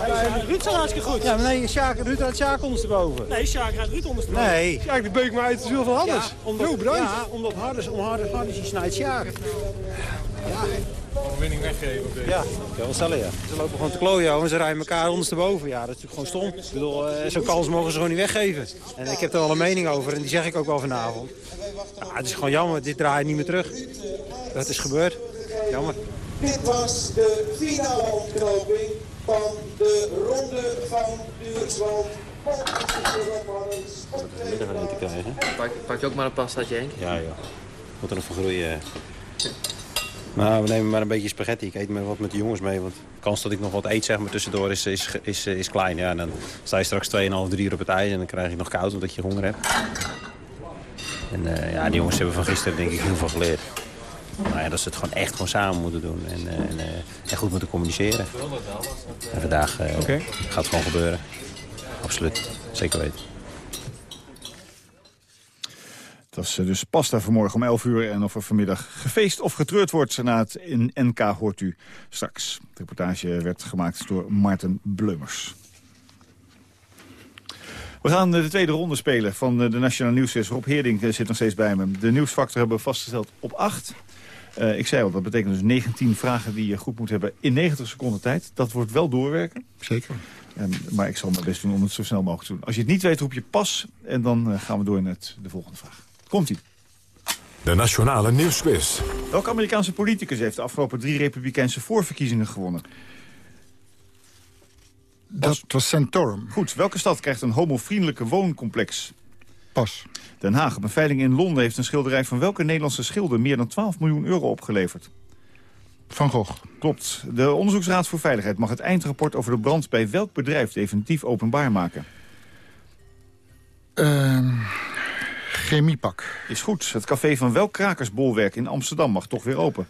Ja, Ruud zit hartstikke goed. Ja, maar nee, Sjaak, Ruud had Sjaak ondersteboven. Nee, Sjaak gaat Ruud ondersteboven. Nee. Sjaak die beuk me uit de van Hannes. Ja, omdat, jo, bedankt. Ja, omdat Hardes, om Hardes, Hardes die snijdt Sjaak. Ja. Overwinning weggeven op deze Ja, ik kan wel stellen, ja. Ze lopen gewoon te klooien en ze rijden elkaar ondersteboven. Ja, dat is natuurlijk gewoon stom. Ik bedoel, eh, zo'n kans mogen ze gewoon niet weggeven. En ik heb er wel een mening over en die zeg ik ook wel vanavond. Ja, het is gewoon jammer, dit draait niet meer terug. Dat is gebeurd. Jammer. Dit was de finale ontknoping van de ronde van Duursland. Middag niet te krijgen. Pak, pak je ook maar een pastaatje, Henk? Ja, ja. Moet er nog van groeien. Nou, we nemen maar een beetje spaghetti. Ik eet maar wat met de jongens mee. Want de kans dat ik nog wat eet zeg maar, tussendoor is, is, is, is klein. Ja, en dan sta je straks 2,5, 3 uur op het ijs en dan krijg je nog koud omdat je honger hebt. En eh, ja, die jongens hebben van gisteren denk ik heel veel geleerd. Nou ja, dat ze het gewoon echt gewoon samen moeten doen. En, eh, en, eh, en goed moeten communiceren. En vandaag eh, gaat het gewoon gebeuren. Absoluut. Zeker weten. Dat is eh, dus pasta vanmorgen om 11 uur. En of er vanmiddag gefeest of getreurd wordt na het in NK hoort u straks. De reportage werd gemaakt door Maarten Bleumers. We gaan eh, de tweede ronde spelen van eh, de Nationale Nieuwsquiz. Rob Heerdink eh, zit nog steeds bij me. De nieuwsfactor hebben we vastgesteld op 8. ik zei al, dat betekent dus 19 vragen die je goed moet hebben in 90 seconden tijd. Dat wordt wel doorwerken. Zeker. En, maar ik zal mijn best doen om het zo snel mogelijk te doen. Als je het niet weet, roep je pas. En dan gaan we door naar de volgende vraag. Komt-ie. De Nationale Nieuwsquiz. Welke Amerikaanse politicus heeft de afgelopen drie republikeinse voorverkiezingen gewonnen? Dat was Santorum. Goed, welke stad krijgt een homovriendelijke wooncomplex? Pas. Den Haag. Op een veiling in Londen heeft een schilderij van welke Nederlandse schilder meer dan 12 miljoen euro opgeleverd? Van Gogh. Klopt. De Onderzoeksraad voor Veiligheid mag het eindrapport over de brand bij welk bedrijf definitief openbaar maken? Ehm, chemiepak. Is goed. Het café van welk krakersbolwerk in Amsterdam mag toch weer open?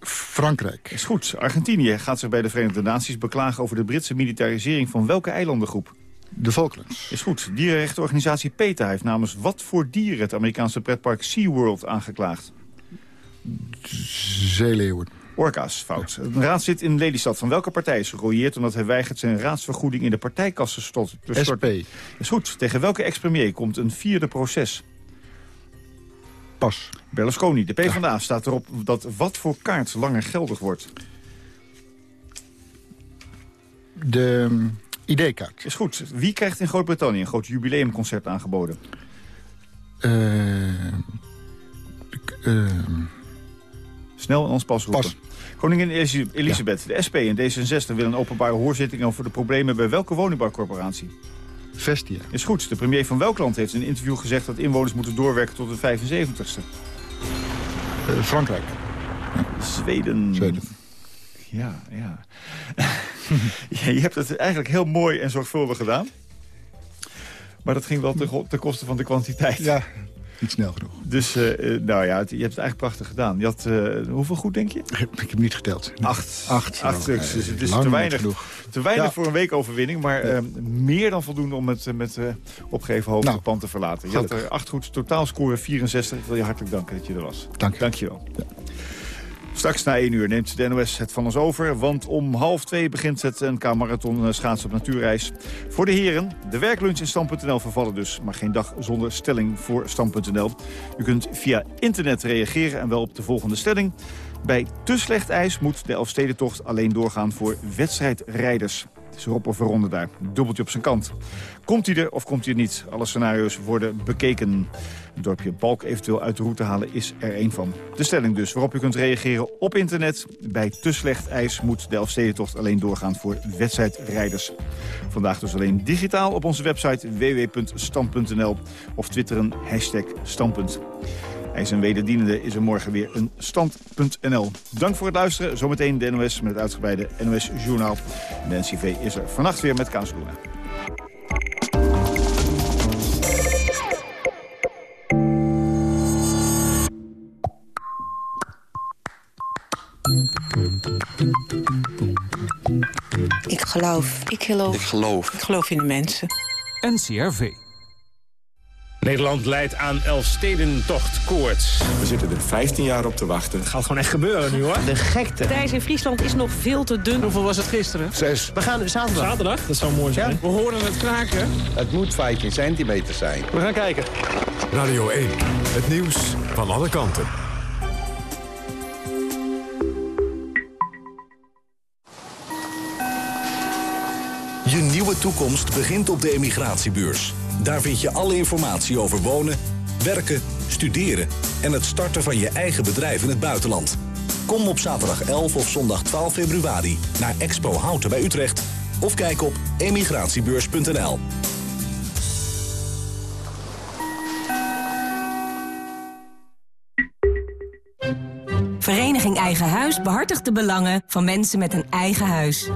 Frankrijk. Is goed. Argentinië gaat zich bij de Verenigde Naties beklagen over de Britse militarisering van welke eilandengroep? De Falklands. Is goed. Dierenrechtenorganisatie PETA heeft namens wat voor dieren het Amerikaanse pretpark SeaWorld aangeklaagd? Zeeleeuwen. Orka's, fout. Een raadslid in Lelystad van welke partij is gerooieerd... omdat hij weigert zijn raadsvergoeding in de partijkassen te storten? SP. Is goed. Tegen welke ex-premier komt een vierde proces? Pas. Berlusconi. De PvdA staat erop dat wat voor kaart langer geldig wordt. De um, ID-kaart. Is goed. Wie krijgt in Groot-Brittannië een groot jubileumconcert aangeboden? Eh, ik, eh, Snel en ons pas roepen. Pas. Koningin Elisabeth, de SP en D66 willen een openbare hoorzitting over de problemen bij welke woningbouwcorporatie? Vestia. Is goed. De premier van welk land heeft in een interview gezegd dat inwoners moeten doorwerken tot de 75ste? Eh, Frankrijk. Zweden. Zweden. Ja, ja. ja. Je hebt het eigenlijk heel mooi en zorgvuldig gedaan. Maar dat ging wel ten koste van de kwantiteit. Ja, niet snel genoeg. Dus, eh, eh, nou ja, het- je hebt het eigenlijk prachtig gedaan. Je had, eh, hoeveel goed, denk je? Ik heb, ik heb niet geteld. Acht. Acht. Acht stuks. Dus het is te weinig, te weinig Ja. voor een weekoverwinning. Maar eh, meer dan voldoende om het met eh, opgeven hoofd Nou, het pand te verlaten. Je had er acht goed, totaal score 64. Ik wil je hartelijk danken dat je er was. Dank je. Dank je wel. Straks na 1 uur neemt de NOS het van ons over. Want om half 2 begint het NK-marathon schaatsen op natuurreis. Voor de heren, de werklunch in Stam.nl vervallen dus. Maar geen dag zonder stelling voor Stam.nl. U kunt via internet reageren en wel op de volgende stelling. Bij te slecht ijs moet de Elfstedentocht alleen doorgaan voor wedstrijdrijders. Is Rob of daar. Dubbeltje op zijn kant. Komt hij er of komt hij er niet? Alle scenario's worden bekeken. Het dorpje Balk eventueel uit de route halen is er één van. De stelling dus, waarop u kunt reageren op internet. Bij te slecht ijs moet de Elfstedentocht alleen doorgaan voor wedstrijdrijders. Vandaag dus alleen digitaal op onze website www.stam.nl of twitteren hashtag standpunt. IJs en wederdienende is er morgen weer een stand.nl. Dank voor het luisteren. Zometeen de NOS met het uitgebreide NOS Journaal. En de NCV is er vannacht weer met Kaasloenen. Ik geloof. Ik geloof. Ik geloof. Ik geloof in de mensen. NCRV. Nederland leidt aan Elfstedentocht koorts. We zitten er 15 jaar op te wachten. Het gaat gewoon echt gebeuren nu hoor. De gekte. Thijs in Friesland is nog veel te dun. Hoeveel was het gisteren? Zes. We gaan zaterdag. Zaterdag? Dat zou mooi zijn. We horen het kraken. Het moet 15 centimeter zijn. We gaan kijken. Radio 1. Het nieuws van alle kanten. Je nieuwe toekomst begint op de emigratiebeurs. Daar vind je alle informatie over wonen, werken, studeren... en het starten van je eigen bedrijf in het buitenland. Kom op zaterdag 11 of zondag 12 februari naar Expo Houten bij Utrecht... of kijk op emigratiebeurs.nl. Vereniging Eigen Huis behartigt de belangen van mensen met een eigen huis.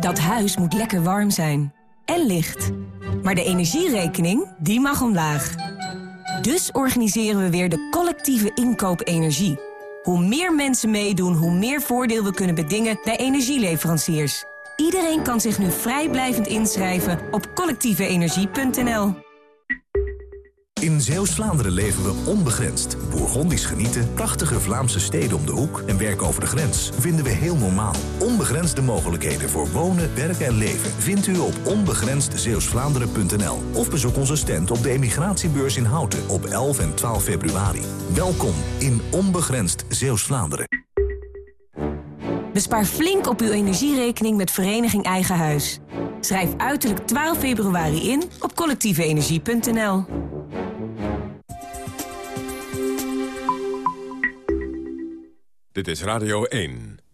Dat huis moet lekker warm zijn. En licht. Maar de energierekening, die mag omlaag. Dus organiseren we weer de collectieve inkoop energie. Hoe meer mensen meedoen, hoe meer voordeel we kunnen bedingen bij energieleveranciers. Iedereen kan zich nu vrijblijvend inschrijven op collectieveenergie.nl. In Zeeuws-Vlaanderen leven we onbegrensd. Bourgondisch genieten, prachtige Vlaamse steden om de hoek en werken over de grens vinden we heel normaal. Onbegrensde mogelijkheden voor wonen, werken en leven vindt u op onbegrensdzeeuwsvlaanderen.nl of bezoek onze stand op de emigratiebeurs in Houten op 11 en 12 februari. Welkom in Onbegrensd Zeeuws-Vlaanderen. Bespaar flink op uw energierekening met Vereniging Eigen Huis. Schrijf uiterlijk 12 februari in op collectieveenergie.nl. Dit is Radio 1.